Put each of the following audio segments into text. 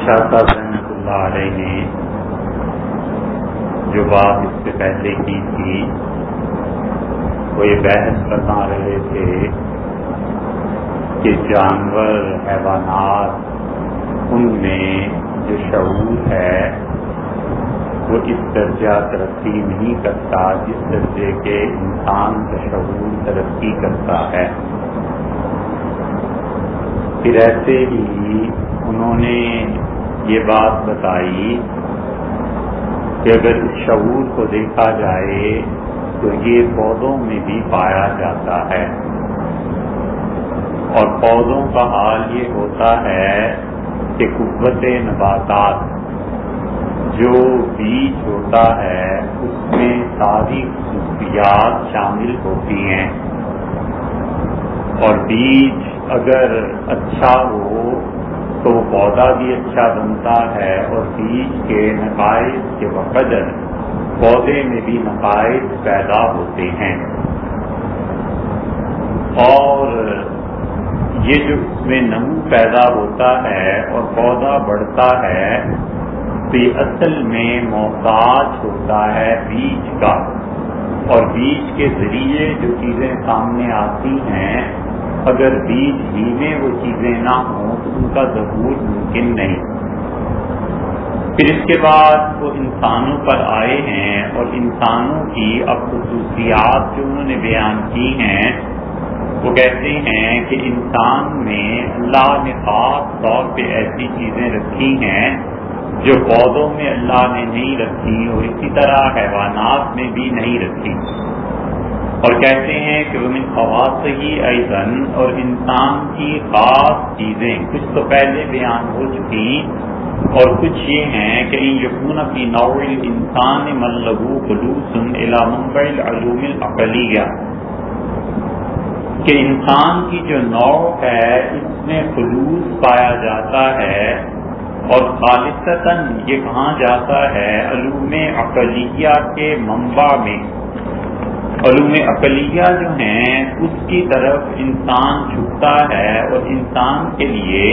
شاہ صاحب رحمۃ اللہ علیہ نے جو بات اس سے پہلے کی تھی، وہ یہ بحث بتا رہے تھے کہ جانور، حیوانات ان میں جو شعور ہے، وہ اس درجہ ترقی نہیں کرتا جس درجے کے انسان کا شعور ترقی کرتا ہے۔ پھر ایسے ہی انہوں نے یہ بات بتائی کہ اگر اس شعور کو دیکھا جائے تو یہ پودوں میں بھی پایا جاتا ہے۔ اور پودوں کا حال یہ ہوتا ہے کہ قوت نباتات جو بیج ہوتا ہے، اس میں ساری خصوصیات شامل ہوتی ہیں۔ اور بیج اگر اچھا ہو تو پودا بھی اچھا بنتا ہے اور بیج کے نقائص کے بقدر پودے میں بھی نقائص پیدا ہوتے ہیں۔ اور یہ جو اس میں نمو پیدا ہوتا ہے اور پودا بڑھتا ہے، تو یہ اصل میں محتاج ہوتا ہے بیج کا۔ اور بیج کے ذریعے جو چیزیں سامنے آتی ہیں اگر بیج ہی میں وہ چیزیں نہ ہوں تو ان کا ظہور ممکن نہیں۔ پھر اس کے بعد وہ انسانوں پر آئے ہیں اور انسانوں کی اب خصوصیات جو انہوں نے بیان کی ہیں، وہ کہتے ہیں کہ انسان میں اللہ نے خاص طور پہ ایسی چیزیں رکھی ہیں جو پودوں میں اللہ نے نہیں رکھی اور اسی طرح حیوانات میں بھی نہیں رکھی۔ اور کہتے ہیں کہ وہ من خواص ہی ایزن اور انسان کی خاص چیزیں۔ کچھ تو پہلے بیان ہو چکی اور کچھ یہ ہیں کہ ان یقون کی نوعل انسان ملغو خلوص علام علوم اقلیہ کہ انسان کی جو نو ہے، اس میں خلوص پایا جاتا ہے اور خالصتاً یہ کہاں جاتا ہے؟ علوم اقلیہ کے منبع میں۔ علوم اقلیہ جو ہیں، اس کی طرف انسان جھکتا ہے اور انسان کے لیے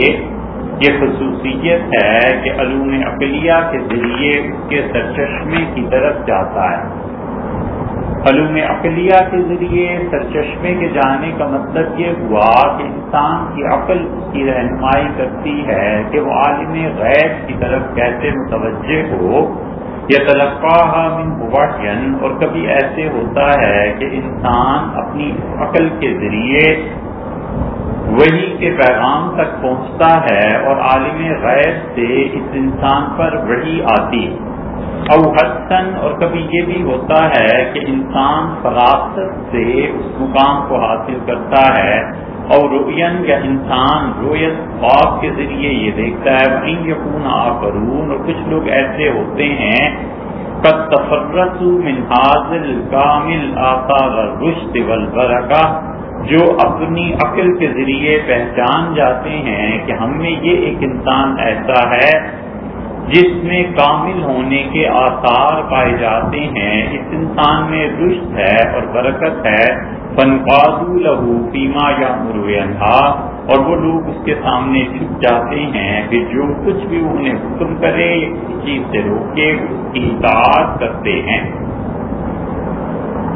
یہ خصوصیت ہے کہ علوم اقلیہ کے ذریعے اس کے سرچشمے کی طرف جاتا ہے۔ علوم اقلیہ کے ذریعے سرچشمے کے جانے کا مطلب یہ ہوا کہ انسان کی عقل اس کی رہنمائی کرتی ہے کہ وہ عالم غیب کی طرف کیسے متوجہ ہو یہ تلقاہ من یعنی اور کبھی ایسے ہوتا ہے کہ انسان اپنی عقل کے ذریعے وہی کے پیغام تک پہنچتا ہے اور عالم غیب سے اس انسان پر وہی آتی۔ او حسن، اور کبھی یہ بھی ہوتا ہے کہ انسان فراست سے اس مقام کو حاصل کرتا ہے اور روین یا انسان رویت خواب کے ذریعے یہ دیکھتا ہے وہیں یقون آفرون اور کچھ لوگ ایسے ہوتے ہیں، قد تفرت من حاضل کامل آثار رشد والبرکہ جو اپنی عقل کے ذریعے پہچان جاتے ہیں کہ ہم میں یہ ایک انسان ایسا ہے جس میں کامل ہونے کے آثار پائے جاتے ہیں، اس انسان میں رشت ہے اور برکت ہے۔ فنقاد لہو پیما یا مروینہ اور وہ لوگ اس کے سامنے جھک جاتے ہیں کہ جو کچھ بھی انہیں حکم کرے کسی چیز سے روکے، اس کی اطاعت کرتے ہیں۔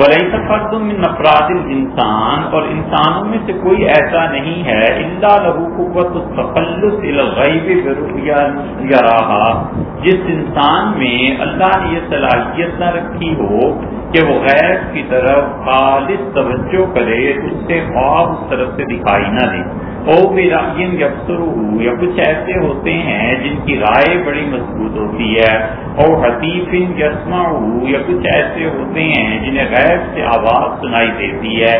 بلئی سفر تم نفراد انسان اور انسانوں میں سے کوئی ایسا نہیں ہے اللہ لہو قوت تخلص الغیب یا رہا جس انسان میں اللہ نے یہ صلاحیت نہ رکھی ہو کہ وہ غیر کی طرف خالص توجہ کرے، اس سے خواب اس طرف سے دکھائی نہ دے۔ او یا کچھ ایسے ہوتے ہیں جن کی رائے بڑی مضبوط ہوتی ہے اور حتیف یسما یا کچھ ایسے ہوتے ہیں جنہیں غیر سے آواز سنائی دیتی ہے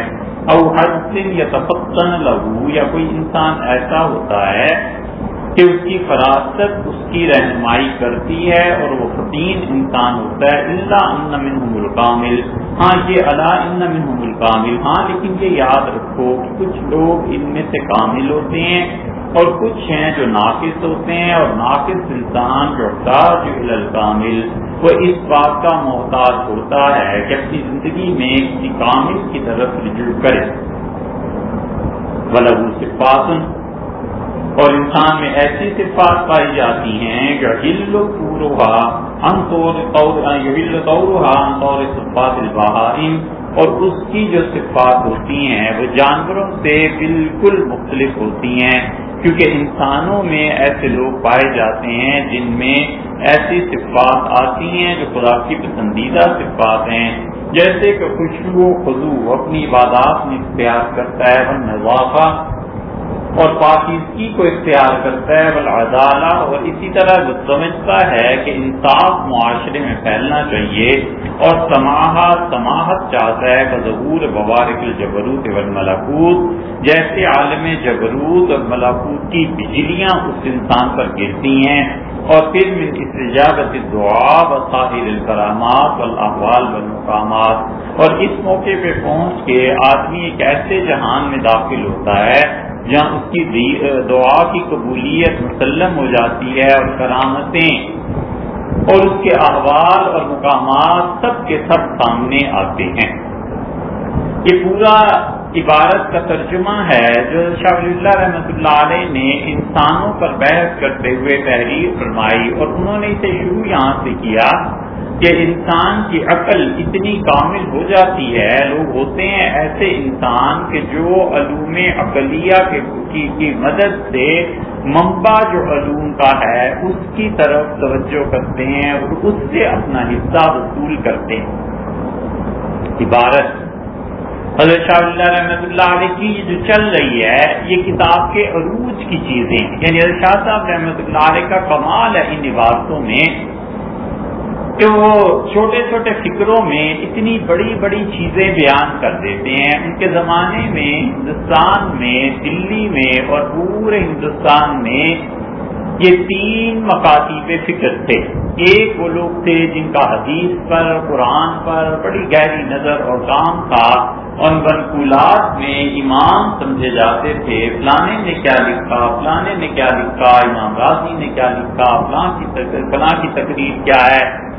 اور ہر دن یا تفتن لہو، یا کوئی انسان ایسا ہوتا ہے کہ اس کی فراست اس کی رہنمائی کرتی ہے اور وہ فطین انسان ہوتا ہے۔ اللہ ان منہم الکامل ہاں یہ اللہ ان منہم الکامل ہاں لیکن یہ یاد رکھو کہ کچھ لوگ ان میں سے کامل ہوتے ہیں اور کچھ ہیں جو ناقص ہوتے ہیں اور ناقص انسان جو جو الکامل وہ اس بات کا محتاج ہوتا ہے کہ اپنی زندگی میں کسی کامل کی طرف رجوع کرے۔ ولہ صفات اور انسان میں ایسی صفات پائی جاتی ہیں کہ ہل پورا ہل طور صفات البہائم، اور اس کی جو صفات ہوتی ہیں، وہ جانوروں سے بالکل مختلف ہوتی ہیں، کیونکہ انسانوں میں ایسے لوگ پائے جاتے ہیں جن میں ایسی صفات آتی ہیں جو خدا کی پسندیدہ صفات ہیں۔ جیسے کہ خوشبو خزو اپنی عبادات میں اختیار کرتا ہے، وہ اور پاکیزگی کو اختیار کرتا ہے بل اور اسی طرح سمجھتا ہے کہ انصاف معاشرے میں پھیلنا چاہیے اور سماحت سماحت چاہتا ہے ظہور ببارک الجبروت ملاکوت جیسے عالم جبروت اور ملاکوت کی بجلیاں اس انسان پر گرتی ہیں، اور پھر من استجابت دعا وساحل الکرامات والاحوال والمقامات، اور اس موقع پہ پہنچ کے آدمی ایک ایسے جہان میں داخل ہوتا ہے جہاں اس کی دعا کی قبولیت مسلم ہو جاتی ہے اور کرامتیں اور اس کے احوال اور مقامات سب کے سب سامنے آتے ہیں۔ یہ پورا عبارت کا ترجمہ ہے جو شاہ ولی اللہ رحمۃ اللہ علیہ نے انسانوں پر بحث کرتے ہوئے تحریر فرمائی اور انہوں نے اسے شروع یہاں سے کیا۔ کہ انسان کی عقل اتنی کامل ہو جاتی ہے، لوگ ہوتے ہیں ایسے انسان کہ جو علوم اقلیہ کی کی مدد سے منبع جو علوم کا ہے، اس کی طرف توجہ کرتے ہیں اور اس سے اپنا حصہ وصول کرتے ہیں۔ عبارت۔ حضرت شاہ اللہ رحمۃ اللہ علیہ کی جو چل رہی ہے، یہ کتاب کے عروج کی چیزیں یعنی حضرت شاہ صاحب رحمۃ اللہ علیہ کا کمال ہے ان عبارتوں میں۔ کہ وہ چھوٹے چھوٹے فکروں میں اتنی بڑی بڑی چیزیں بیان کر دیتے ہیں۔ ان کے زمانے میں، ہندوستان میں، دلی میں اور پورے ہندوستان میں یہ تین مکاتی فکر تھے۔ ایک وہ لوگ تھے جن کا حدیث پر، قرآن پر بڑی گہری نظر اور کام تھا۔ اور منقولات میں امام سمجھے جاتے تھے، فلانے نے کیا لکھا، فلانے نے کیا لکھا، امام راضی نے کیا لکھا، فلاں کی فلاں کی تقریر کیا ہے؟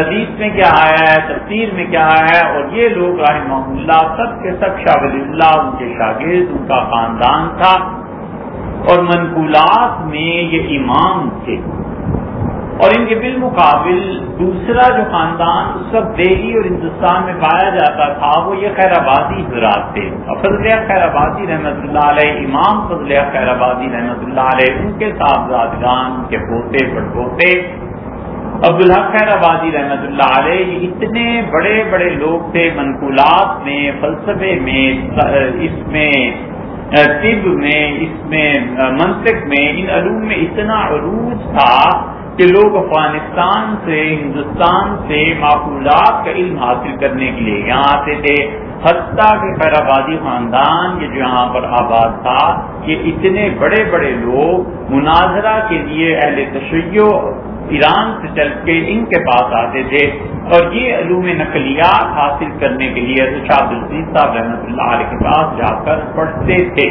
حدیث میں کیا آیا ہے؟ تفسیر میں کیا آیا ہے؟ اور یہ لوگ رحمہ اللہ سب کے سب شاہ ولی اللہ، ان کے شاگرد، ان کا خاندان تھا۔ اور منقولات میں یہ امام تھے۔ اور ان کے بالمقابل دوسرا جو خاندان اس وقت دہلی اور ہندوستان میں پایا جاتا تھا، وہ یہ خیر آبادی حضرات تھے۔ فضل خیر آبادی رحمۃ اللہ علیہ، امام فضل خیر آبادی رحمۃ اللہ علیہ، ان کے صاحبزادگان، ان کے پوتے پڑپوتے عبدالحق خیر آبادی رحمت اللہ علیہ یہ اتنے بڑے بڑے لوگ تھے منقولات میں، فلسفے میں، اس میں، طب میں، اس میں، منطق میں، ان علوم میں اتنا عروج تھا کہ لوگ افغانستان سے، ہندوستان سے معقولات کا علم حاصل کرنے کے لیے یہاں آتے تھے۔ حتیٰ کہ خیر آبادی خاندان یہ جو یہاں پر آباد تھا، یہ اتنے بڑے بڑے لوگ مناظرہ کے لیے اہل تشیع ایران سے چل کے ان کے پاس آتے تھے اور یہ علوم نقلیات حاصل کرنے کے لیے شاہ الدین صاحب رحمۃ اللہ علیہ کے پاس جا کر پڑھتے تھے۔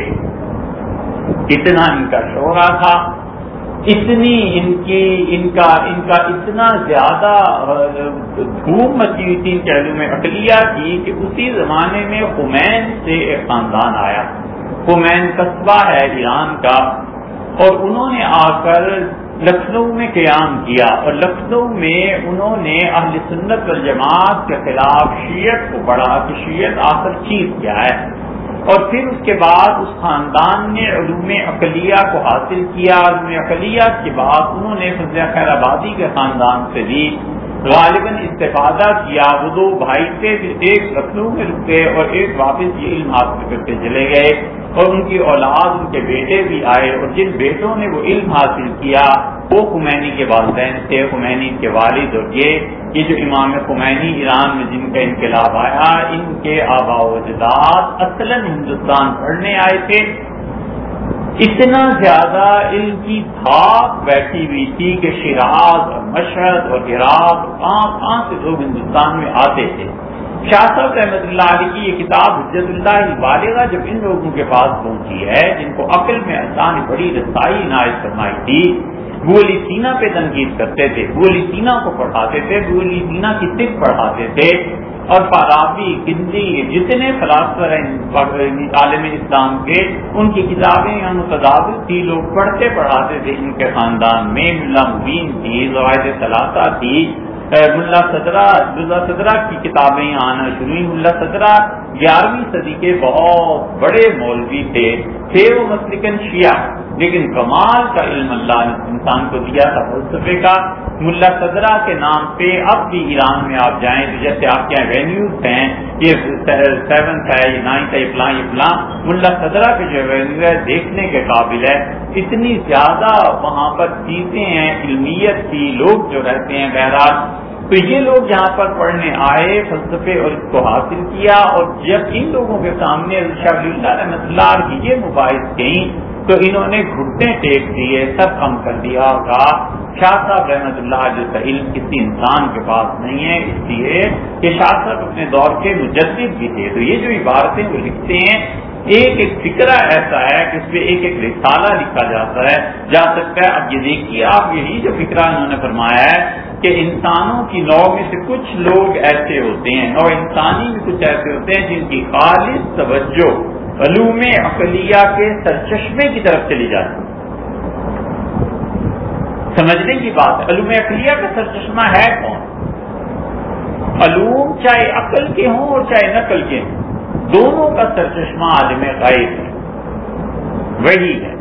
اتنا ان کا شعرا تھا۔ اتنی ان کی، ان کا ان کا اتنا زیادہ دھوم مچی ہوئی تھی ان کے علوم اقلیہ کی کہ اسی زمانے میں خمین سے ایک خاندان آیا۔ خمین قصبہ ہے ایران کا اور انہوں نے آ کر لکھنؤ میں قیام کیا اور لکھنؤ میں انہوں نے اہل سنت والجماعت کے خلاف شیعت کو پڑھا کہ شیعت آخر چیز کیا ہے اور پھر اس کے بعد اس خاندان نے علوم اقلیہ کو حاصل کیا۔ علوم اقلیہ کے بعد انہوں نے فضل خیر آبادی کے خاندان سے بھی غالباً استفادہ کیا۔ وہ دو بھائی تھے ایک لکھنؤ میں رکے اور ایک واپس یہ علم حاصل کرتے چلے گئے۔ اور ان کی اولاد، ان کے بیٹے بھی آئے اور جن بیٹوں نے وہ علم حاصل کیا، وہ خمینی کے والدین تھے، خمینی کے والد اور یہ جو امام خمینی ایران میں جن کا انقلاب آیا، ان کے آبا و جداد اصل ہندوستان پڑھنے آئے تھے۔ اتنا زیادہ علم کی بھاگ بیٹھی ہوئی تھی کہ شراز اور مشرد اور عراق کہاں کہاں سے لوگ ہندوستان میں آتے تھے۔ شاہ صاحب رحمت اللہ علیہ کی یہ کتاب حجت اللہ والدہ جب ان لوگوں کے پاس پہنچی ہے، جن کو عقل میں اللہ نے بڑی رسائی عنایت فرمائی تھی، وہ علی سینا پہ تنقید کرتے تھے، وہ علی سینا کو پڑھاتے تھے، وہ علی سینا کی طب پڑھاتے تھے اور فارابی، گندی، جتنے فلاسفر ہیں عالم اسلام کے، ان کی کتابیں یہاں متدابل تھی، لوگ پڑھتے پڑھاتے تھے ان کے خاندان میں ملا مبین تھی، زوائد ثلاثہ تھی ملا صدرہ ملا صدرہ کی کتابیں آنا شروع ملا صدرہ گیارہویں صدی کے بہت بڑے مولوی تھے۔ تھے وہ مسلکن شیعہ، لیکن کمال کا علم اللہ نے انسان کو دیا تھا فلسفے کا۔ ملا صدرہ کے نام پہ اب بھی ایران میں آپ جائیں تو جیسے آپ کے یہاں وینیوز ہیں، یہ سیونتھ ہے، یہ نائنتھ ہے فلاں، یہ فلاں۔ ملا صدرہ کے جو وینیو ہے، دیکھنے کے قابل ہے۔ اتنی زیادہ وہاں پر چیزیں ہیں، علمیت کی، لوگ جو رہتے ہیں بہرحال تو یہ لوگ یہاں پر پڑھنے آئے، فلسفے اور اس کو حاصل کیا اور جب ان لوگوں کے سامنے شاہ اللہ رحمۃ اللہ کی یہ مباحث گئیں تو انہوں نے گھٹنے ٹیک دیے، سب کم کر دیا کہا، شاہ صاحب رحمۃ اللہ جیسا علم کسی انسان کے پاس نہیں ہے، اس لیے کہ شاہ صاحب اپنے دور کے مجدد بھی تھے۔ تو یہ جو عبارتیں وہ لکھتے ہیں ایک ایک فکرہ ایسا ہے کہ اس پہ ایک ایک رسالہ لکھا جاتا ہے، جا سکتا ہے۔ اب یہ دیکھیے، آپ یہی جو فکرہ انہوں نے فرمایا ہے کہ انسانوں کی نو میں سے کچھ لوگ ایسے ہوتے ہیں نو انسانی بھی کچھ ایسے ہوتے ہیں جن کی خالص توجہ علوم اقلیہ کے سرچشمے کی طرف چلی جاتی ہے۔ سمجھنے کی بات، علوم اقلیہ کا سرچشمہ ہے کون؟ علوم چاہے عقل کے ہوں اور چاہے نقل کے ہوں۔ دونوں کا سرچشمہ عالم غائب ہے۔ وہی ہے۔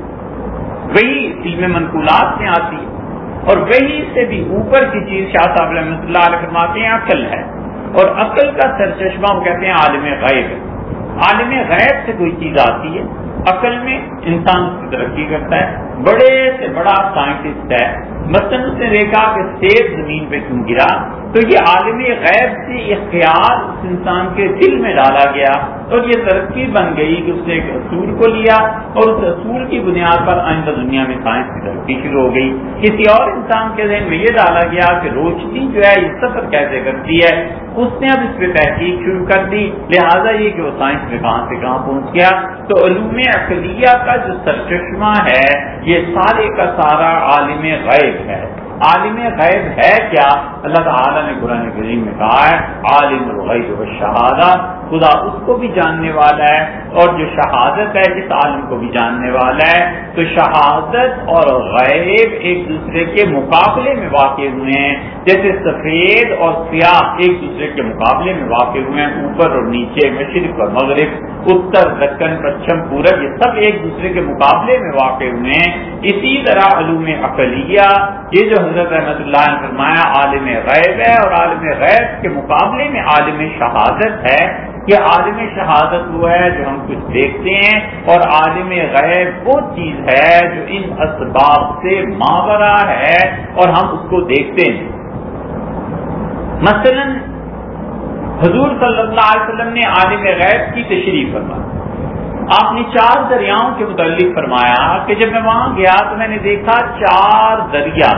وہی علم منقولات میں آتی ہے اور وہی سے بھی اوپر کی چیز شاہ صاحب رحمۃ اللہ علیہ فرماتے ہیں، عقل ہے۔ اور عقل کا سرچشمہ وہ کہتے ہیں عالم غائب ہے۔ عالم غیب سے کوئی چیز آتی ہے۔ عقل میں انسان اس کی ترقی کرتا ہے۔ بڑے سے بڑا سائنٹسٹ ہے۔ مثلاً اس نے دیکھا کہ سیب زمین پہ کیوں گرا۔ تو یہ عالم غیب سے اختیار اس انسان کے دل میں ڈالا گیا اور یہ ترقی بن گئی کہ اس نے ایک اصول کو لیا اور اس اصول کی بنیاد پر آئندہ دنیا میں سائنس کی ترقی شروع ہو گئی۔ کسی اور انسان کے ذہن میں یہ ڈالا گیا کہ روشنی جو ہے یہ سفر کیسے کرتی ہے؟ اس نے اب اس پہ تحقیق شروع کر دی، لہٰذا یہ کہ وہ سائنس میں کہاں سے کہاں پہنچ گیا۔ تو علوم اقلیہ کا جو سرچشمہ ہے، یہ سارے کا سارا عالم غیب ہے۔ عالم غیب ہے کیا؟ اللہ تعالیٰ نے قرآن کریم میں کہا ہے، عالم الغیب و شہادہ خدا اس کو بھی جاننے والا ہے اور جو شہادت ہے اس عالم کو بھی جاننے والا ہے۔ تو شہادت اور غیب ایک دوسرے کے مقابلے میں واقع ہوئے ہیں۔ جیسے سفید اور سیاہ ایک دوسرے کے مقابلے میں واقع ہوئے ہیں۔ اوپر اور نیچے، مشرق اور مغرب، اتر، دکن، پچھم، پورب، یہ سب ایک دوسرے کے مقابلے میں واقع ہوئے ہیں۔ اسی طرح علوم اقلیہ یہ جو حضرت رحمت اللہ نے فرمایا، عالم غیب ہے اور عالم غیب کے مقابلے میں عالم شہادت ہے۔ یہ عالم شہادت وہ ہے جو ہم کچھ دیکھتے ہیں اور عالم غیب وہ چیز ہے جو ان اسباب سے ماورا ہے اور ہم اس کو دیکھتے ہیں۔ مثلا حضور صلی اللہ علیہ وسلم نے عالم غیب کی تشریف فرمائی۔ آپ نے چار دریاؤں کے متعلق فرمایا کہ جب میں وہاں گیا تو میں نے دیکھا چار دریا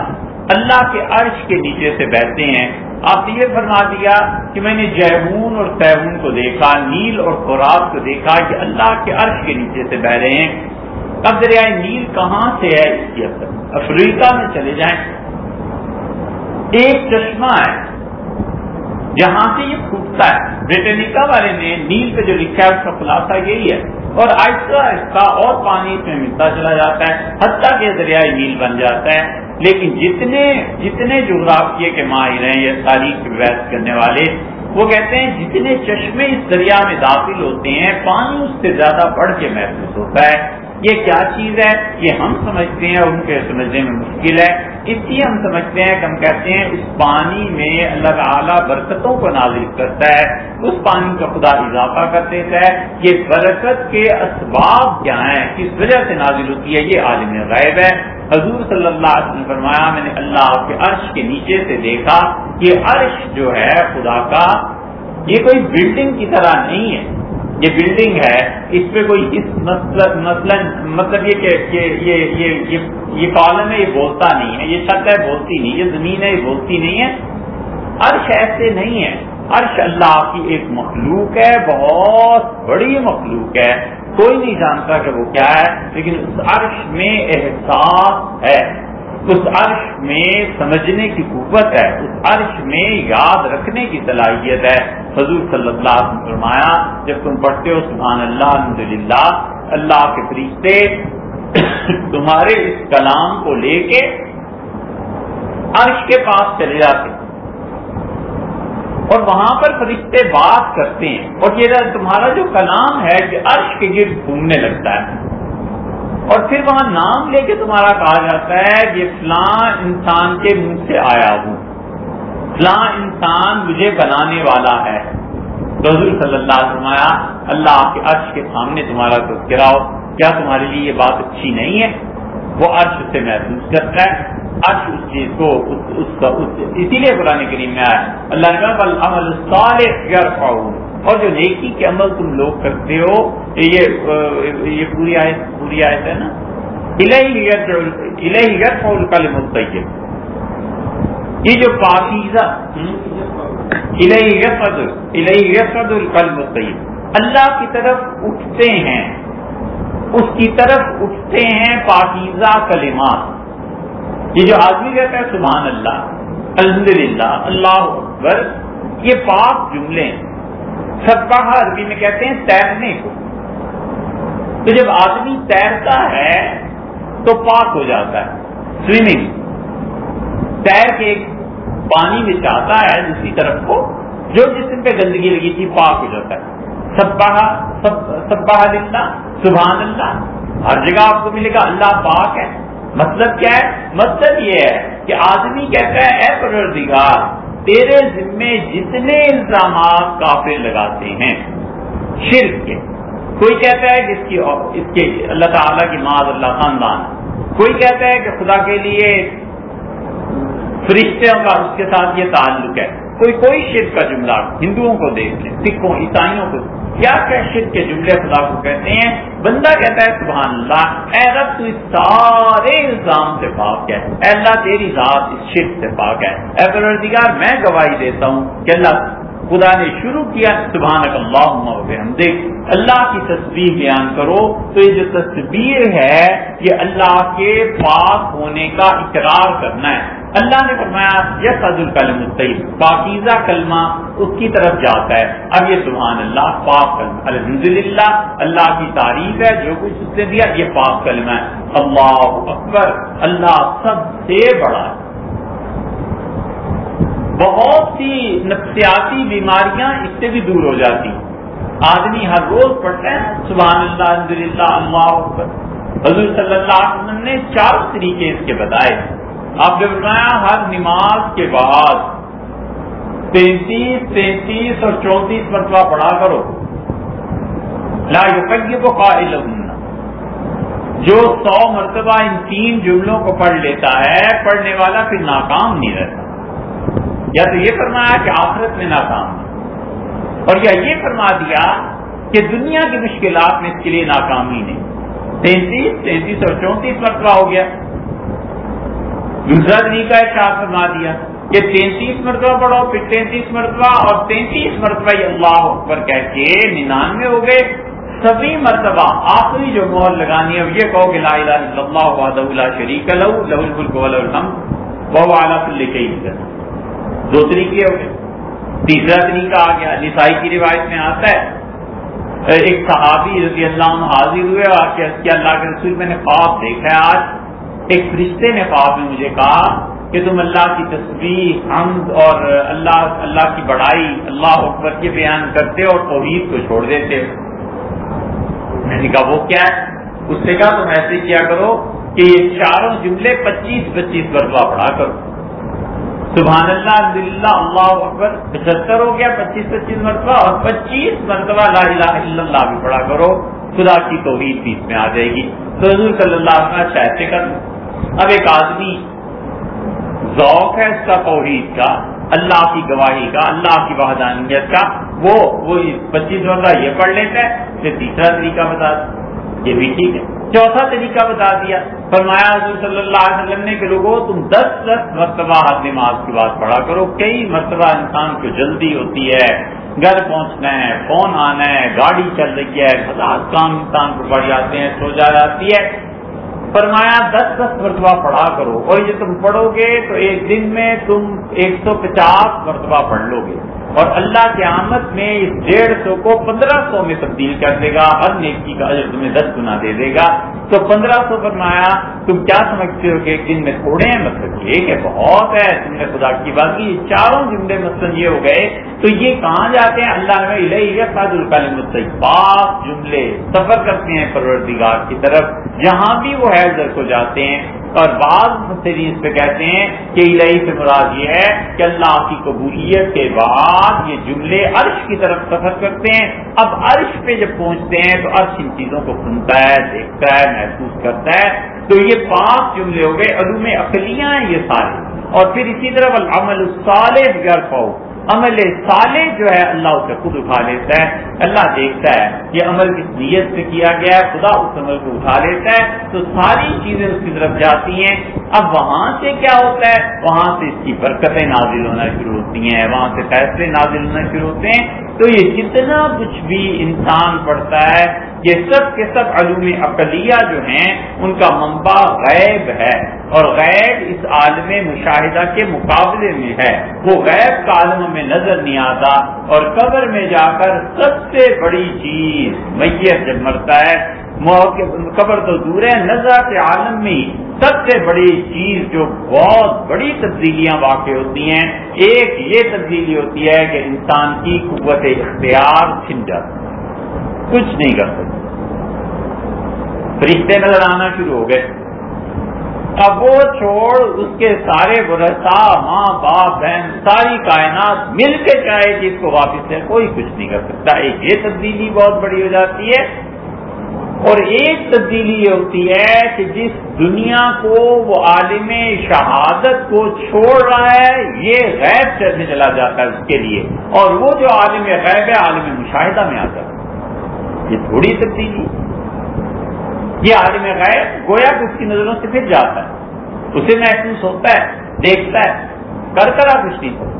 اللہ کے عرش کے نیچے سے بہتے ہیں۔ آپ نے یہ فرما دیا کہ میں نے جیمون اور سیمون کو دیکھا، نیل اور خوراک کو دیکھا کہ اللہ کے عرش کے نیچے سے بہ رہے ہیں۔ اب دریائے نیل کہاں سے ہے؟ اس کی اثر۔ افریقہ میں چلے جائیں۔ ایک چشمہ ہے۔ جہاں سے یہ پھوٹتا ہے۔ بریٹینکا والے نے نیل پہ جو لکھا ہے، اس کا خلاصہ یہی ہے۔ اور آہستہ آہستہ اور پانی اس میں ملتا چلا جاتا ہے، حتیٰ کہ ذریعہ نیل بن جاتا ہے۔ لیکن جتنے جتنے جغرافیے کے ماہر ہیں یا تاریخ کی بحث کرنے والے، وہ کہتے ہیں جتنے چشمے اس دریا میں داخل ہوتے ہیں، پانی اس سے زیادہ بڑھ کے محسوس ہوتا ہے۔ یہ کیا چیز ہے؟ یہ ہم سمجھتے ہیں اور ان کے سمجھنے میں مشکل ہے۔ اس لیے ہم سمجھتے ہیں کہ ہم کہتے ہیں اس پانی میں اللہ اعلیٰ برکتوں کو نازل کرتا ہے، اس پانی کا خدا اضافہ کر دیتا ہے۔ یہ برکت کے اسباب کیا ہیں؟ کس وجہ سے نازل ہوتی ہے؟ یہ عالم غائب ہے۔ حضور صلی اللہ علیہ وسلم فرمایا، میں نے اللہ کے عرش کے نیچے سے دیکھا یہ عرش جو ہے خدا کا، یہ کوئی بلڈنگ کی طرح نہیں ہے۔ یہ بلڈنگ ہے، اس پہ کوئی اس مثلاً مطلب یہ کہ یہ کالم ہے، یہ بولتا نہیں ہے، یہ چھت ہے، بولتی نہیں، یہ زمین ہے، یہ بولتی نہیں ہے۔ عرش ایسے نہیں ہے۔ عرش اللہ کی ایک مخلوق ہے، بہت بڑی مخلوق ہے۔ کوئی نہیں جانتا کہ وہ کیا ہے، لیکن اس عرش میں احساس ہے۔ اس عرش میں سمجھنے کی قوت ہے، اس عرش میں یاد رکھنے کی صلاحیت ہے۔ حضور صلی اللہ علیہ وسلم فرمایا، جب تم پڑھتے ہو، سبحان اللہ الحمد للہ اللہ کے فرشتے تمہارے اس کلام کو لے کے عرش کے پاس چلے جاتے اور وہاں پر فرشتے بات کرتے ہیں۔ اور یہ تمہارا جو کلام ہے کہ عرش کے گرد گھومنے لگتا ہے۔ اور پھر وہاں نام لے کے تمہارا کہا جاتا ہے یہ فلاں انسان کے منہ سے آیا ہوں۔ فلاں انسان مجھے بنانے والا ہے۔ حضور صلی اللہ علیہ اللہ کے عرش کے سامنے تمہارا تذکرہ ہو۔ کیا تمہارے لیے یہ بات اچھی نہیں ہے؟ وہ عرش سے محسوس کرتا ہے۔ عرش اس چیز کو اس, اس کا اس اسی لیے قرآن کریم میں آیا اللہ نے کہا اور جو نیکی کے عمل تم لوگ کرتے ہو، یہ یہ پوری آیت پوری آیت ہے نا؟ کل مستقل یہ جو پاکیزہ الکل اللہ کی طرف اٹھتے ہیں۔ اس کی طرف اٹھتے ہیں پاکیزہ کلمات۔ یہ جو آدمی کہتا ہے، سبحان اللہ الحمد للہ اللہ اکبر، یہ پاک جملے ہیں۔ سباہ عربی میں کہتے ہیں تیرنے کو۔ تو جب آدمی تیرتا ہے تو پاک ہو جاتا ہے۔ سوئمنگ۔ تیر کے پانی میں چاہتا ہے دوسری طرف کو، جو جسم پہ گندگی لگی تھی پاک ہو جاتا ہے۔ سب اللہ سبحان اللہ۔ ہر جگہ آپ کو ملے گا اللہ پاک ہے۔ مطلب کیا ہے؟ مطلب یہ ہے کہ آدمی کہتا ہے، اے پروردگار تیرے ذمے جتنے الزامات کافر لگاتے ہیں، شرک کے۔ کوئی کہتا ہے کہ اس کی اس کے اللہ تعالیٰ کی ماض اللہ خاندان۔ کوئی کہتا ہے کہ خدا کے لیے فرشتوں کا اس کے ساتھ یہ تعلق ہے۔ کوئی کوئی شرک کا جملہ ہندوؤں کو دیکھ لیں، سکھوں، عیسائیوں کو۔ کیا کیا شرک کے جملے خدا کو کہتے ہیں؟ بندہ کہتا ہے، سبحان اللہ، اے رب، تو اس سارے الزام سے پاک ہے۔ اے اللہ، تیری ذات اس شرک سے پاک ہے۔ اے پروردگار، میں گواہی دیتا ہوں کہ اللہ خدا نے شروع کیا سبحان اللہ ہم دیکھ اللہ کی تصویر بیان کرو۔ تو یہ جو تصویر ہے، یہ اللہ کے پاک ہونے کا اقرار کرنا ہے۔ اللہ نے فرمایا یہ فض الکلم پاکیزہ کلمہ اس کی طرف جاتا ہے۔ اب یہ سبحان اللہ، پاک کلمہ۔ الحمد للہ اللہ کی تعریف ہے، جو کچھ اس نے دیا، یہ پاک کلمہ ہے۔ اللہ اکبر، اللہ سب سے بڑا۔ ہے بہت سی نفسیاتی بیماریاں اس سے بھی دور ہو جاتی۔ آدمی ہر روز پڑھتا ہے، سبحان اللہ الحمد للہ اللہ اکبر۔ حضور صلی اللہ علیہ وسلم نے چار طریقے اس کے بتائے۔ آپ نے بتایا ہر نماز کے بعد تینتیس تینتیس اور چونتیس مرتبہ پڑھا کرو۔ لا کو قائل جو سو مرتبہ ان تین جملوں کو پڑھ لیتا ہے، پڑھنے والا پھر ناکام نہیں رہتا۔ یا تو یہ فرمایا کہ آخرت میں ناکام اور یا یہ فرما دیا کہ دنیا کی مشکلات میں اس کے لیے ناکامی نہیں۔ تینتیس تینتیس اور چونتیس مرتبہ ہو گیا۔ دوسرا طریقہ شاہ فرما دیا کہ تینتیس مرتبہ پڑھو، پھر تینتیس مرتبہ اور تینتیس مرتبہ یہ اللہ اکبر کہہ کے ننانوے ہو گئے۔ سبھی مرتبہ آخری جو مہر لگانی ہے، یہ کہو کہ لا الہ الا اللہ وحدہ لا شریک لہو لہو الملک ولہو الحمد وهو على كل شيء دو طریقے ہو گئے۔ تیسرا طریقہ آ گیا نسائی کی روایت میں آتا ہے۔ ایک صحابی رضی اللہ عنہ حاضر ہوئے اور کہ اللہ کے رسول میں نے خواب دیکھا ہے۔ آج ایک فرشتے نے خواب میں مجھے کہا کہ تم اللہ کی تصویر، حمد اور اللہ اللہ کی بڑائی، اللہ اکبر کے بیان کرتے اور توحید کو چھوڑ دیتے۔ میں نے کہا، وہ کیا ہے؟ اس سے کہا، تم ایسے کیا کرو کہ یہ چاروں جملے پچیس پچیس مرتبہ پڑھا کرو۔ سبحان اللہ اللہ اللہ اکبر، پچہتر ہو گیا، پچیس پچیس مرتبہ اور پچیس مرتبہ لا الہ الا اللہ بھی پڑھا کرو۔ خدا کی توحید بھی اس میں آ جائے گی۔ تو حضور صلی اللہ علیہ وسلم شاید سے کر اب ایک آدمی ذوق ہے اس کا، توحید کا، اللہ کی گواہی کا، اللہ کی وحدانیت کا، وہ وہ پچیس مرتبہ یہ پڑھ لیتا ہے، پھر تیسرا طریقہ بتا یہ بھی ٹھیک ہے۔ چوتھا طریقہ بتا دیا، فرمایا حضور صلی اللہ علیہ وسلم نے کہ لوگوں تم دس دس مرتبہ ہر نماز کی بات پڑھا کرو۔ کئی مرتبہ انسان کو جلدی ہوتی ہے، گھر پہنچنا ہے، فون آنا ہے، گاڑی چل رہی ہے کام انسان کو بڑھ جاتے ہیں، سو جا جاتی ہے۔ فرمایا، دس دس مرتبہ پڑھا کرو اور یہ تم پڑھو گے تو ایک دن میں تم ایک سو پچاس مرتبہ پڑھ لو گے۔ اور اللہ کے آمد میں اس ڈیڑھ سو کو پندرہ سو میں تبدیل کر دے گا، ہر نیکی کا اجر تمہیں دس گنا دے دے گا۔ تو پندرہ سو فرمایا، تم کیا سمجھتے ہو کہ ایک دن میں تھوڑے ہیں؟ مطلب یہ کہ بہت ہے۔ تم نے خدا کی بات چاروں جملے مثلاً یہ ہو گئے۔ تو یہ کہاں جاتے ہیں؟ اللہ میں فاض القالم پاک جملے سفر کرتے ہیں پروردگار کی طرف۔ جہاں بھی وہ حیضر کو جاتے ہیں۔ اور بعض مفسرین اس پہ کہتے ہیں کہ الہی سے مراد یہ ہے کہ اللہ کی قبولیت کے بعد یہ جملے عرش کی طرف سفر کرتے ہیں۔ اب عرش پہ جب پہنچتے ہیں تو عرش ان چیزوں کو سنتا ہے، دیکھتا ہے، محسوس کرتا ہے۔ تو یہ پانچ جملے ہو گئے، علوم اقلیاں ہیں یہ سارے۔ اور پھر اسی طرح العمل الصالح بغیر پاؤ عمل صالح جو ہے، اللہ اسے خود اٹھا لیتا ہے۔ اللہ دیکھتا ہے یہ عمل کس نیت سے کیا گیا ہے، خدا اس عمل کو اٹھا لیتا ہے۔ تو ساری چیزیں اس کی طرف جاتی ہیں۔ اب وہاں سے کیا ہوتا ہے؟ وہاں سے اس کی برکتیں نازل ہونا شروع ہوتی ہیں، وہاں سے فیصلے نازل ہونا شروع ہوتے ہیں۔ تو یہ جتنا کچھ بھی انسان پڑھتا ہے، یہ سب کے سب علوم اقلیہ جو ہیں، ان کا منبع غیب ہے۔ اور غیب اس عالم مشاہدہ کے مقابلے میں ہے۔ وہ غیب کا عالم میں نظر نہیں آتا اور قبر میں جا کر سب سے بڑی چیز میت جب مرتا ہے قبر تو دور ہے، نظر کے عالم میں۔ سب سے بڑی چیز جو بہت بڑی تبدیلیاں واقع ہوتی ہیں، ایک یہ تبدیلی ہوتی ہے کہ انسان کی قوت اختیار چھن جاتی ہے۔ کچھ نہیں کر سکتے فرشتے نظر آنا شروع ہو گئے۔ اب وہ چھوڑ اس کے سارے برسا ماں، باپ، بہن، ساری کائنات مل کے چاہے کہ اس کو واپس ہے کوئی کچھ نہیں کر سکتا۔ ایک یہ تبدیلی بہت بڑی ہو جاتی ہے۔ اور ایک تبدیلی یہ ہوتی ہے کہ جس دنیا کو وہ عالم شہادت کو چھوڑ رہا ہے، یہ غیب چلنے چلا جاتا ہے اس کے لیے۔ اور وہ جو عالم غیب ہے، عالم مشاہدہ میں آتا ہے۔ یہ تھوڑی تبدیلی۔ یہ عالم غیر گویا کہ اس کی نظروں سے پھر جاتا ہے۔ اسے محسوس ہوتا ہے، دیکھتا ہے، کر کرا کچھ نہیں ہوتا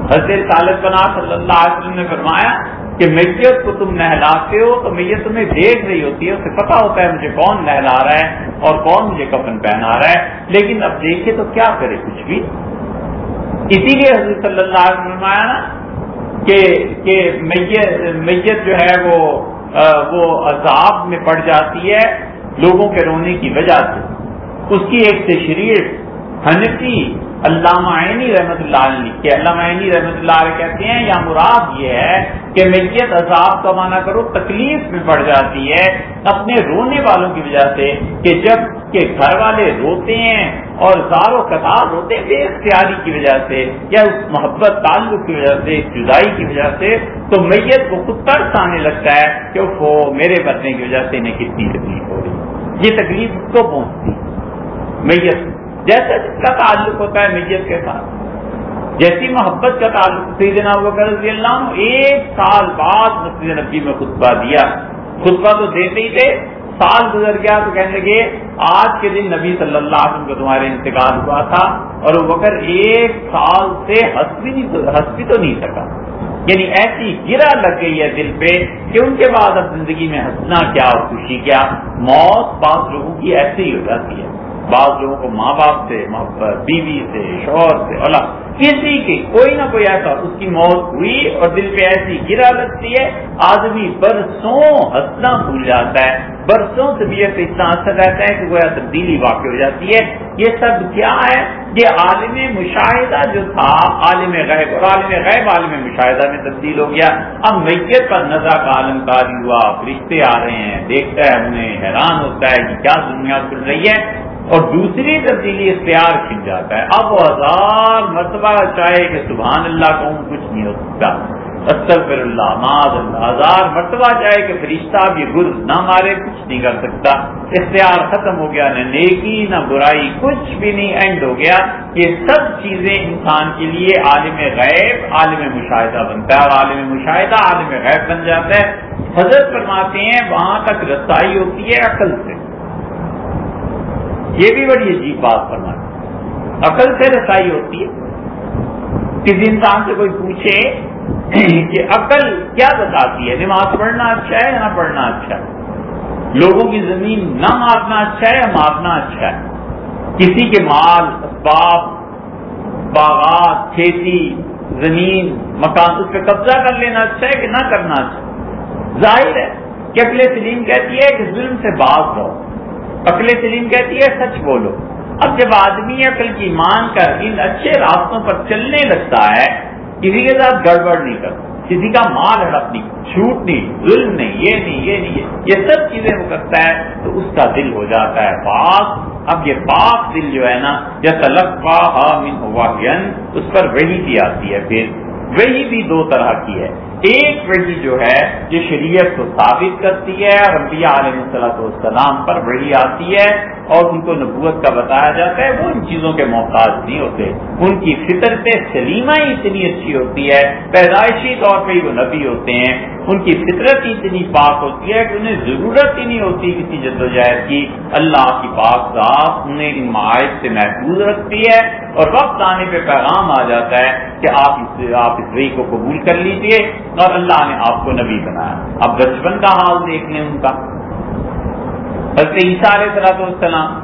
حضرت طالب بنا صلی اللہ علیہ وسلم نے فرمایا کہ میت کو تم نہلاتے ہو تو میت تمہیں دیکھ رہی ہوتی ہے، اسے پتا ہوتا ہے مجھے کون نہلا رہا ہے اور کون مجھے کفن پہنا رہا ہے۔ لیکن اب دیکھے تو کیا کرے کچھ بھی۔ اسی لیے حضرت صلی اللہ علیہ وسلم نا کہ میت جو ہے وہ وہ عذاب میں پڑ جاتی ہے لوگوں کے رونے کی وجہ سے۔ اس کی ایک تشریح حنفی علامہ عینی رحمت اللہ علیہ کہ علامہ عینی رحمت اللہ علیہ کہتے ہیں، یا مراد یہ ہے کہ میت عذاب کا معنی کرو، تکلیف میں پڑ جاتی ہے اپنے رونے والوں کی وجہ سے کہ جبکہ گھر والے روتے ہیں اور زار و قطار روتے بے اختیاری کی وجہ سے یا اس محبت تعلق کی وجہ سے، جدائی کی وجہ سے، تو میت کو خود ترس آنے لگتا ہے کہ وہ میرے بچنے کی وجہ سے انہیں کتنی تکلیف ہو رہی۔ یہ تکلیف کو پہنچتی؟ میت جیسا جس کا تعلق ہوتا ہے میت کے ساتھ۔ جیسی محبت کا تعلق سیدنا رضی اللہ عنہ ایک سال بعد مسجد نبی میں خطبہ دیا۔ خطبہ تو دیتے ہی تھے۔ سال گزر گیا تو کہنے لگے، آج کے دن نبی صلی اللہ علیہ وسلم کا تمہارے انتقال ہوا تھا اور وہ بکر ایک سال سے ہنس بھی نہیں ہنس بھی تو نہیں سکا۔ یعنی ایسی گرا لگ گئی ہے دل پہ کہ ان کے بعد اب زندگی میں ہنسنا کیا اور خوشی کیا۔ موت بعض لوگوں کی ایسی ہی ہو جاتی ہے۔ بعض لوگوں کو ماں باپ سے محبت بیوی سے، شوہر سے اللہ کسی کی کوئی نہ کوئی ایسا اس کی موت ہوئی اور دل پہ ایسی گرا لگتی ہے، آدمی برسوں ہنسنا بھول جاتا ہے، برسوں طبیعت اتنا اثر رہتا ہے کہ وہ تبدیلی واقع ہو جاتی ہے۔ یہ سب کیا ہے؟ یہ عالم مشاہدہ جو تھا، عالم غیب، اور عالم غیب عالم مشاہدہ میں تبدیل ہو گیا۔ اب میت پر نظر کا عالم کاری ہوا رشتے آ رہے ہیں، دیکھتا ہے ہمیں حیران ہوتا ہے کہ کیا دنیا چل رہی ہے۔ اور دوسری تبدیلی اختیار کھن جاتا ہے۔ اب وہ ہزار مرتبہ چاہے کہ سبحان اللہ کہوں، کچھ نہیں ہو سکتا استغفر اللہ۔ ماد اللہ ہزار مرتبہ چاہے کہ فرشتہ بھی گر نہ مارے، کچھ نہیں کر سکتا۔ اختیار ختم ہو گیا، نہ نیکی، نہ برائی، کچھ بھی نہیں اینڈ ہو گیا۔ یہ سب چیزیں انسان کے لیے عالم غیب، عالم مشاہدہ بنتا ہے اور عالم مشاہدہ عالم غیب بن جاتا ہے۔ حضرت فرماتے ہیں، وہاں تک رسائی ہوتی ہے عقل سے۔ یہ بھی بڑی عجیب بات کرنا عقل سے رسائی ہوتی ہے۔ کسی انسان سے کوئی پوچھے کہ عقل کیا بتاتی ہے؟ نماز پڑھنا اچھا ہے یا نہ پڑھنا اچھا ہے؟ لوگوں کی زمین نہ مارنا اچھا ہے یا مارنا اچھا ہے؟ کسی کے مال، اسباب، باغات، کھیتی، زمین، مکان، اس پہ قبضہ کر لینا اچھا ہے کہ نہ کرنا اچھا ظاہر ہے کہ اکل سلیم کہتی ہے کہ ظلم سے باز رہو۔ اکل سلیم کہتی ہے، سچ بولو۔ اب جب آدمی عقل کی مان کر ان اچھے راستوں پر چلنے لگتا ہے، کسی کے ساتھ گڑبڑ نہیں کرتا۔ کسی کا مال ہڑپ نہیں چھوٹ نہیں، ظلم نہیں، یہ نہیں یہ نہیں، یہ سب چیزیں وہ کرتا ہے تو اس کا دل ہو جاتا ہے پاک اب یہ پاک دل جو ہے نا جیسا لگا اس پر وہی کی آتی ہے۔ پھر وہی بھی دو طرح کی ہے۔ ایک وہی جو ہے یہ شریعت کو ثابت کرتی ہے اور انبیاء علیہ السلط والسلام پر وہی آتی ہے اور ان کو نبوت کا بتایا جاتا ہے، وہ ان چیزوں کے محتاج نہیں ہوتے۔ ان کی فطرت سلیمہ ہی اتنی اچھی ہوتی ہے، پیدائشی طور پہ ہی وہ نبی ہوتے ہیں۔ ان کی فطرت ہی اتنی پاک ہوتی ہے کہ انہیں ضرورت ہی نہیں ہوتی کسی جدوجہد کی۔ اللہ کی پاک ذات انہیں ان معاہد سے محفوظ رکھتی ہے اور وقت آنے پہ پیغام آ جاتا ہے کہ آپ اس آپ اس وئی کو قبول کر لیجیے۔ اور اللہ نے آپ کو نبی بنایا۔ اب بچپن کا حال دیکھ لیں ان کا۔ حضرت عیسیٰ علیہ صلاح السلام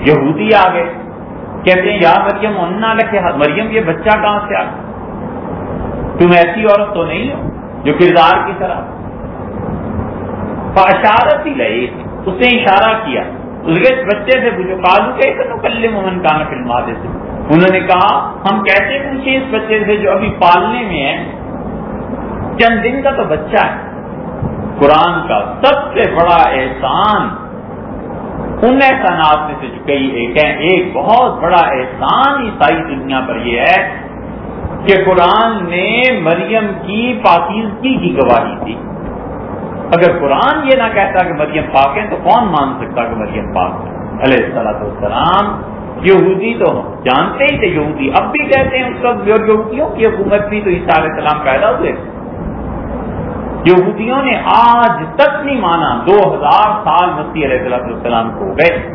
یہودی آ گئے۔ کہتے ہیں، یا مریم، انا لکھے مریم، یہ بچہ کہاں سے آ تم ایسی عورت تو نہیں ہو جو کردار کی طرح۔ اشارت ہی لئی اس نے اشارہ کیا۔ اس کے بچے سے پوچھو کالو کہ کل مومن کہاں فلما دیتے انہوں نے کہا، ہم کیسے پوچھیں اس بچے سے جو ابھی پالنے میں ہے؟ چند دن کا تو بچہ ہے۔ قرآن کا سب سے بڑا احسان ان احسانات میں سے کئی ایک ہے ایک بہت بڑا احسان عیسائی دنیا پر یہ ہے کہ قرآن نے مریم کی پاکیزگی کی گواہی دی۔ اگر قرآن یہ نہ کہتا کہ مریم پاک ہے تو کون مان سکتا کہ مریم پاک ہے علیہ السلام السلام یہودی تو جانتے ہی تھے، یہودی اب بھی کہتے ہیں اس وقت یہودیوں کی حکومت بھی تو عیسیٰ علیہ السلام پیدا ہوئے۔ یہودیوں نے آج تک نہیں مانا، دو ہزار سال مسیح علیہ السلام کو گئے۔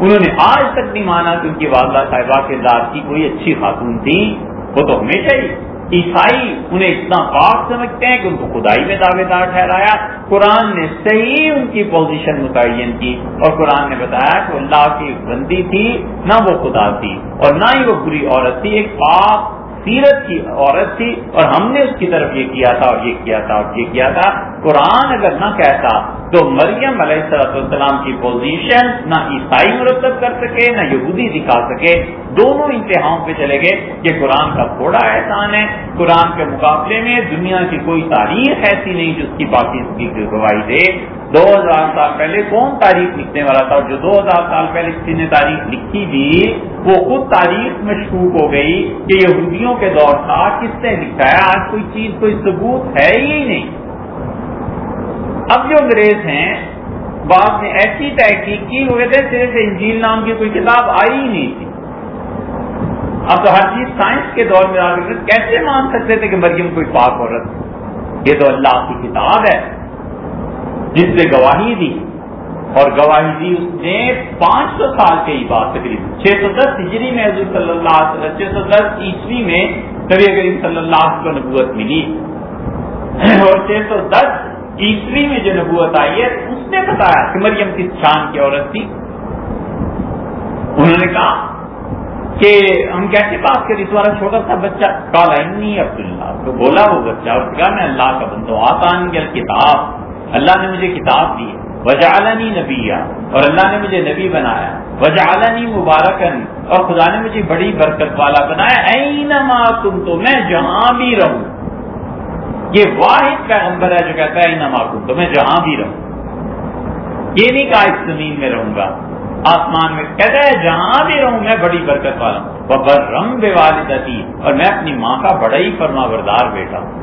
انہوں نے آج تک نہیں مانا کہ ان کی والدہ صاحبہ کے ذات کی کوئی اچھی خاتون تھی۔ وہ تو ہمیشہ ہی عیسائی، انہیں اتنا پاک سمجھتے ہیں کہ ان کو خدائی میں دعوے دار ٹھہرایا۔ قرآن نے صحیح ان کی پوزیشن متعین کی اور قرآن نے بتایا کہ اللہ کی بندی تھی، نہ وہ خدا تھی اور نہ ہی وہ بری عورت تھی، ایک پاک سیرت کی، عورت تھی اور ہم نے اس کی طرف یہ کیا تھا، اور یہ کیا تھا، اور یہ کیا تھا۔ قرآن اگر نہ کہتا تو مریم علیہ صلاح السلام کی پوزیشن نہ عیسائی مرتب کر سکے، نہ یہودی دکھا سکے۔ دونوں انتہاؤں پہ چلے گئے یہ قرآن کا تھوڑا احسان ہے۔ قرآن کے مقابلے میں دنیا کی کوئی تاریخ ایسی نہیں جس کی باقی اس کی گواہی دے۔ دو ہزار سال پہلے کون تاریخ لکھنے والا تھا؟ جو دو ہزار سال پہلے کسی نے تاریخ لکھی تھی وہ خود تاریخ میں ہو گئی کہ یہودیوں کے دور تھا، کس نے لکھا ہے؟ آج کوئی چیز، کوئی ثبوت ہے ہی نہیں۔ اب جو انگریز ہیں بعد نے ایسی تحقیق کی ہوئے تھے صرف انجیل نام کی کوئی کتاب آئی ہی نہیں تھی۔ اب تو ہر چیز سائنس کے دور میں آ کر کیسے مان سکتے تھے کہ مریم کوئی پاک عورت؟ یہ تو اللہ کی کتاب ہے۔ جس نے گواہی دی۔ اور گواہی دی اس نے پانچ سو سال کے ہی بات تقریباً۔ چھ سو دس ہجری میں حضور صلی اللہ علیہ وسلم، چھ سو دس عیسوی میں نبی کریم صلی اللہ علیہ وسلم کو نبوت ملی۔ اور چھ سو دس عیسوی میں جو نبوت آئی ہے، اس نے بتایا کہ مریم کس شان کی عورت تھی۔ انہوں نے کہا کہ ہم کیسے بات کریں تمہارا چھوٹا سا بچہ۔ کالا عبداللہ۔ تو بولا وہ بچہ اور کہا، میں اللہ کا بندوں آتا کتاب اللہ نے مجھے کتاب دی۔ وجالنی نبی اور اللہ نے مجھے نبی بنایا۔ وجالنی مبارکن۔ اور خدا نے مجھے بڑی برکت والا بنایا۔ اینما تم تو میں جہاں بھی رہوں۔ یہ واحد پیغمبر ہے جو کہتا ہے نہ معقوم تو میں جہاں بھی رہوں۔ یہ نہیں کہا، اس زمین میں رہوں گا۔ آسمان میں کہتا ہے، جہاں بھی رہوں، میں بڑی برکت والا ہوں۔ بر رنگ بے والدتی اور میں اپنی ماں کا بڑا ہی فرما بردار بیٹا ہوں۔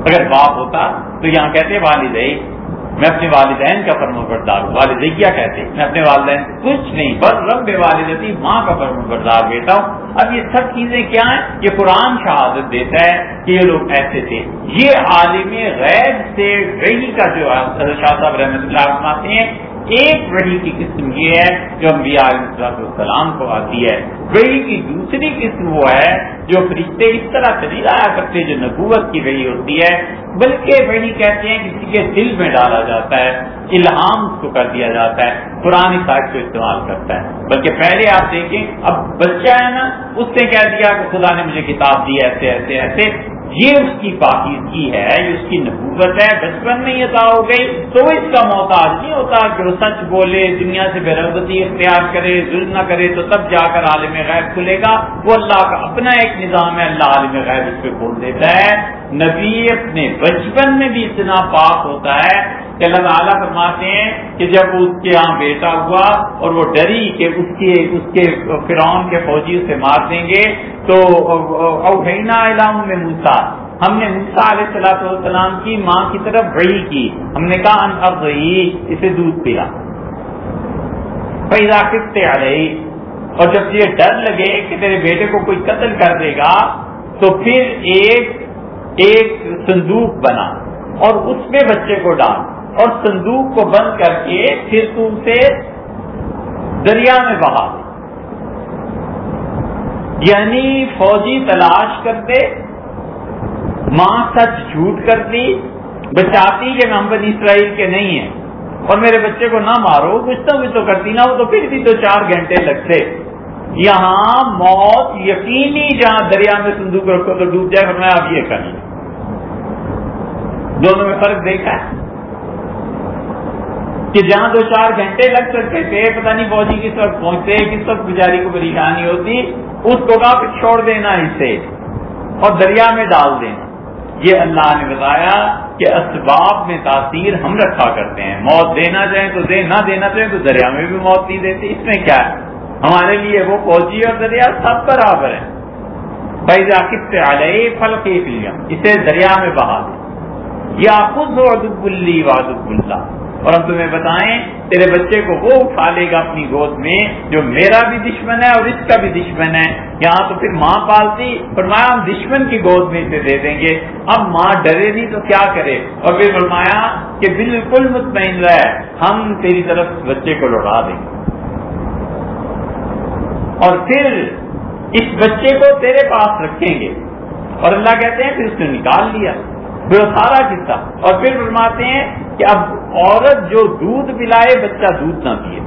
اگر باپ ہوتا تو یہاں کہتے، والدین میں اپنے والدین کا فرم بردار ہوں والدیا کہتے میں اپنے والدین کچھ نہیں، بس رب والدتی ماں کا فرم بردار بیٹا ہوں۔ اب یہ سب چیزیں کیا ہیں؟ یہ قرآن شہادت دیتا ہے کہ یہ لوگ ایسے تھے۔ یہ عالم غیر سے رہی کا جو شاہ صاحب رحمۃ اللہ فرماتے ہیں ایک وہی کی قسم یہ ہے جو انبیاء علیہ السلام کو آتی ہے۔ وہی کی دوسری قسم وہ ہے جو فرشتے اس طرح سے نہیں لایا کرتے جو نبوت کی وہی ہوتی ہے، بلکہ وہی کہتے ہیں کسی کے دل میں ڈالا جاتا ہے، الہام اس کو کر دیا جاتا ہے پرانی سائٹ کو استعمال کرتا ہے۔ بلکہ پہلے آپ دیکھیں، اب بچہ ہے نا، اس نے کہہ دیا کہ خدا نے مجھے کتاب دی، ایسے ایسے ایسے۔ یہ اس کی پاکیزگی ہے، یہ اس کی نبوت ہے، بچپن میں یہ ہو گئی، تو اس کا محتاج نہیں ہوتا کہ وہ سچ بولے، دنیا سے بے رغبتی اختیار کرے، ظلم نہ کرے، تو تب جا کر عالم غیب کھلے گا۔ وہ اللہ کا اپنا ایک نظام ہے، اللہ عالم غیب اس پہ بول دیتا ہے۔ نبی اپنے بچپن میں بھی اتنا پاک ہوتا ہے کہ اللہ تعالیٰ فرماتے ہیں کہ جب اس کے یہاں بیٹا ہوا اور وہ ڈری کہ اس کے اس کے فرعون کے فوجی اسے مار دیں گے، تو اوہینا علام میں موسا ہم نے موسا علیہ السلاۃ والسلام کی ماں کی طرف بڑی کی۔ ہم نے کہا، ان اب رہی اسے دودھ پیا پیدا کتے آ رہی اور جب یہ ڈر لگے کہ تیرے بیٹے کو کوئی قتل کر دے گا، تو پھر ایک ایک صندوق بنا اور اس میں بچے کو ڈال اور صندوق کو بند کر کے پھر تم سے دریا میں بہا یعنی فوجی تلاش کرتے ماں سچ جھوٹ کرتی بچاتی کہ محمد اسرائیل کے نہیں ہیں اور میرے بچے کو نہ مارو کچھ تو کچھ تو کرتی نہ ہو تو پھر بھی تو چار گھنٹے لگتے۔ یہاں موت یقینی جہاں دریا میں صندوق رکھو تو ڈوب جائے میں اب یہ کریں دونوں میں فرق دیکھا ہے۔ کہ جہاں دو چار گھنٹے لگ سکتے تھے، پتہ نہیں فوجی کس وقت پہنچتے، کس وقت بیچاری کو پریشانی ہوتی، اس کو کہا چھوڑ دینا اسے اور دریا میں ڈال دینا۔ یہ اللہ نے بتایا کہ اسباب میں تاثیر ہم رکھا کرتے ہیں۔ موت دینا چاہیں تو دے، نہ دینا چاہیں تو دریا میں بھی موت نہیں دیتی۔ اس میں کیا ہے؟ ہمارے لیے وہ فوجی اور دریا سب برابر ہے بھائی جا کس سے آ جائے پھل کے اسے دریا میں بہا دیں یا خود ہو ادب اللہ وادب اللہ اور ہم تمہیں بتائیں، تیرے بچے کو وہ اٹھا لے گا اپنی گود میں جو میرا بھی دشمن ہے اور اس کا بھی دشمن ہے۔ یہاں تو پھر ماں پالتی، فرمایا ہم دشمن کی گود میں اسے دے دیں گے۔ اب ماں ڈرے نہیں تو کیا کرے؟ اور پھر فرمایا کہ بالکل مطمئن رہے ہم تیری طرف بچے کو لوٹا دیں۔ گے اور پھر اس بچے کو تیرے پاس رکھیں گے۔ اور اللہ کہتے ہیں، پھر اس نے نکال لیا۔ پھر سارا قصہ۔ اور پھر فرماتے ہیں کہ اب عورت جو دودھ پلائے، بچہ دودھ نہ پیے۔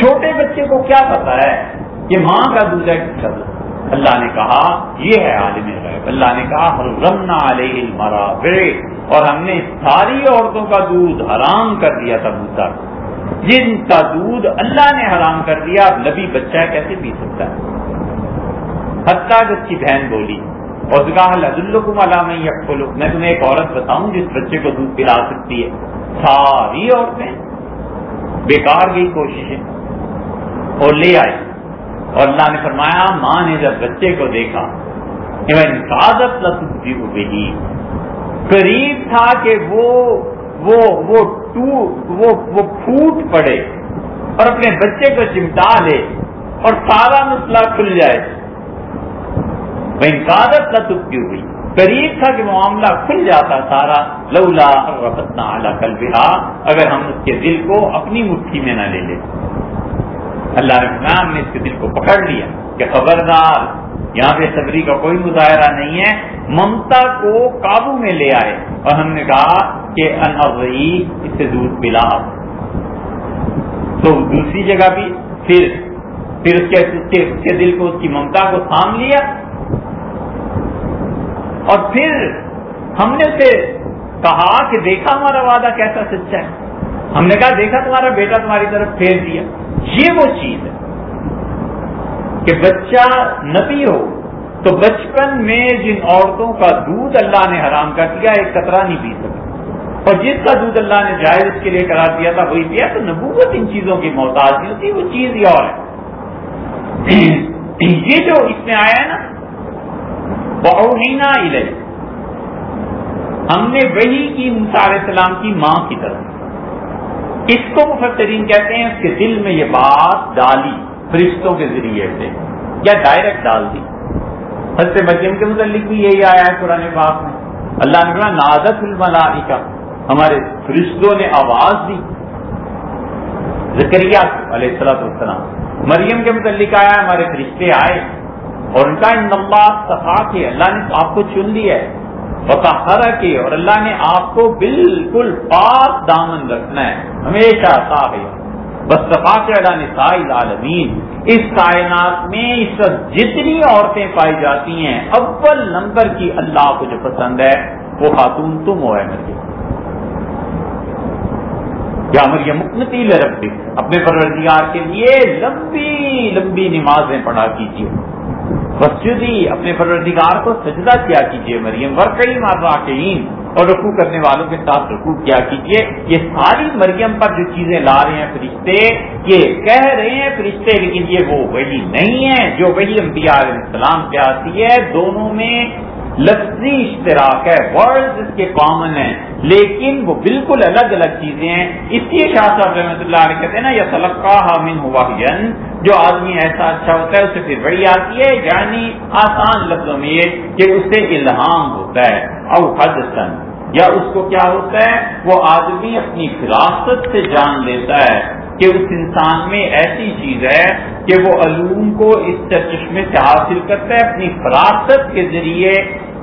چھوٹے بچے کو کیا پتا ہے کہ ماں کا دودھ ہے کس کا اللہ نے کہا، یہ ہے عالم غیب۔ اللہ نے کہا رمنا علیہ مرا اور ہم نے ساری عورتوں کا دودھ حرام کر دیا تھا موسا جن کا دودھ اللہ نے حرام کر دیا، اب نبی بچہ کیسے پی سکتا ہے؟ حتیٰ جس کی بہن بولی اور الکم علام میں تمہیں ایک عورت بتاؤں جس بچے کو دودھ پلا سکتی ہے۔ ساری عورتیں بیکار گئی کوششیں۔ اور لے آئی اور اللہ نے فرمایا، ماں نے جب بچے کو دیکھا گئی قریب تھا کہ وہ وہ وہ وہ, وہ پھوٹ پڑے اور اپنے بچے کو چمٹا لے اور سارا مسئلہ کھل جائے۔ انکادت نہ تبکی ہوئی۔ قریب تھا کہ معاملہ کھل جاتا سارا۔ لولا رفتنا اعلیٰ کل اگر ہم اس کے دل کو اپنی مٹھی میں نہ لے لیتے۔ اللہ رحمان نے اس کے دل کو پکڑ لیا کہ خبردار یہاں پہ صبری کا کوئی مظاہرہ نہیں ہے، ممتا کو قابو میں لے آئے اور ہم نے کہا کہ انوئی اس سے دودھ پلا تو دوسری جگہ بھی پھر پھر اس کے اس کے دل کو، اس کی ممتا کو تھام لیا۔ اور پھر ہم نے اسے کہا کہ دیکھا ہمارا وعدہ کیسا سچا ہے۔ ہم نے کہا، دیکھا تمہارا بیٹا تمہاری طرف پھیر دیا۔ یہ وہ چیز ہے۔ کہ بچہ نبی ہو تو بچپن میں جن عورتوں کا دودھ اللہ نے حرام کر دیا، ایک قطرہ نہیں پی سکتا اور جس کا دودھ اللہ نے جائز اس کے لیے قرار دیا تھا، وہی پیا تو نبوت ان چیزوں کی محتاج نہیں ہوتی، وہ چیز ہی اور ہے۔ یہ جو اس میں آیا ہے نا بہینا ہم نے وہی کی علیہ السلام کی ماں کی طرف۔ اس کو مفسرین کہتے ہیں اس کے دل میں یہ بات ڈالی۔ فرشتوں کے ذریعے سے، یا ڈائریکٹ ڈال دی۔ حضرت مریم کے متعلق بھی یہی آیا ہے قرآن پاک میں۔ اللہ نے کہا نازت الملائکہ، ہمارے فرشتوں نے آواز دی۔ زکریہ علیہ السلط والسلام، مریم کے متعلق آیا، ہمارے فرشتے آئے اور ان کا ان صفا کے اللہ نے آپ کو چن لیا ہے۔ بتا کے اور اللہ نے آپ کو بالکل پاک دامن رکھنا ہے۔ ہمیشہ صاف ہے بس کے اللہ نساء العالمین اس کائنات میں اس جتنی عورتیں پائی جاتی ہیں، اول نمبر کی اللہ کو جو پسند ہے، وہ خاتون تم ہو ہے مریم۔ یا مریم مکنتی رب اپنے پروردگار کے لیے لمبی لمبی نمازیں پڑھا کیجیے مسجدی، اپنے پروردگار کو سجدہ کیا کیجیے مریم۔ ورقی مارراکین اور رکو کرنے والوں کے ساتھ رکو کیا کیجیے یہ ساری مریم پر جو چیزیں لا رہے ہیں فرشتے، یہ کہہ رہے ہیں فرشتے، لیکن یہ وہ وہی نہیں ہے جو وہی انبیاء علیہ السلام کیا آتی ہے، دونوں میں لفظی اشتراک ہے ورڈ اس کے کامن ہیں۔ لیکن وہ بالکل الگ الگ چیزیں ہیں۔ اس لیے شاہ صاحب رحمۃ اللہ علیہ کہتے ہیں نا یہ سلقہ حامن ہوا جو آدمی ایسا اچھا ہوتا ہے، اسے پھر بڑی آتی ہے۔ یعنی آسان لفظوں میں یہ کہ اسے الہام ہوتا ہے، او حد یا اس کو کیا ہوتا ہے؟ وہ آدمی اپنی فراست سے جان لیتا ہے کہ اس انسان میں ایسی چیز ہے کہ وہ علوم کو اس چشمے سے حاصل کرتا ہے، اپنی فراست کے ذریعے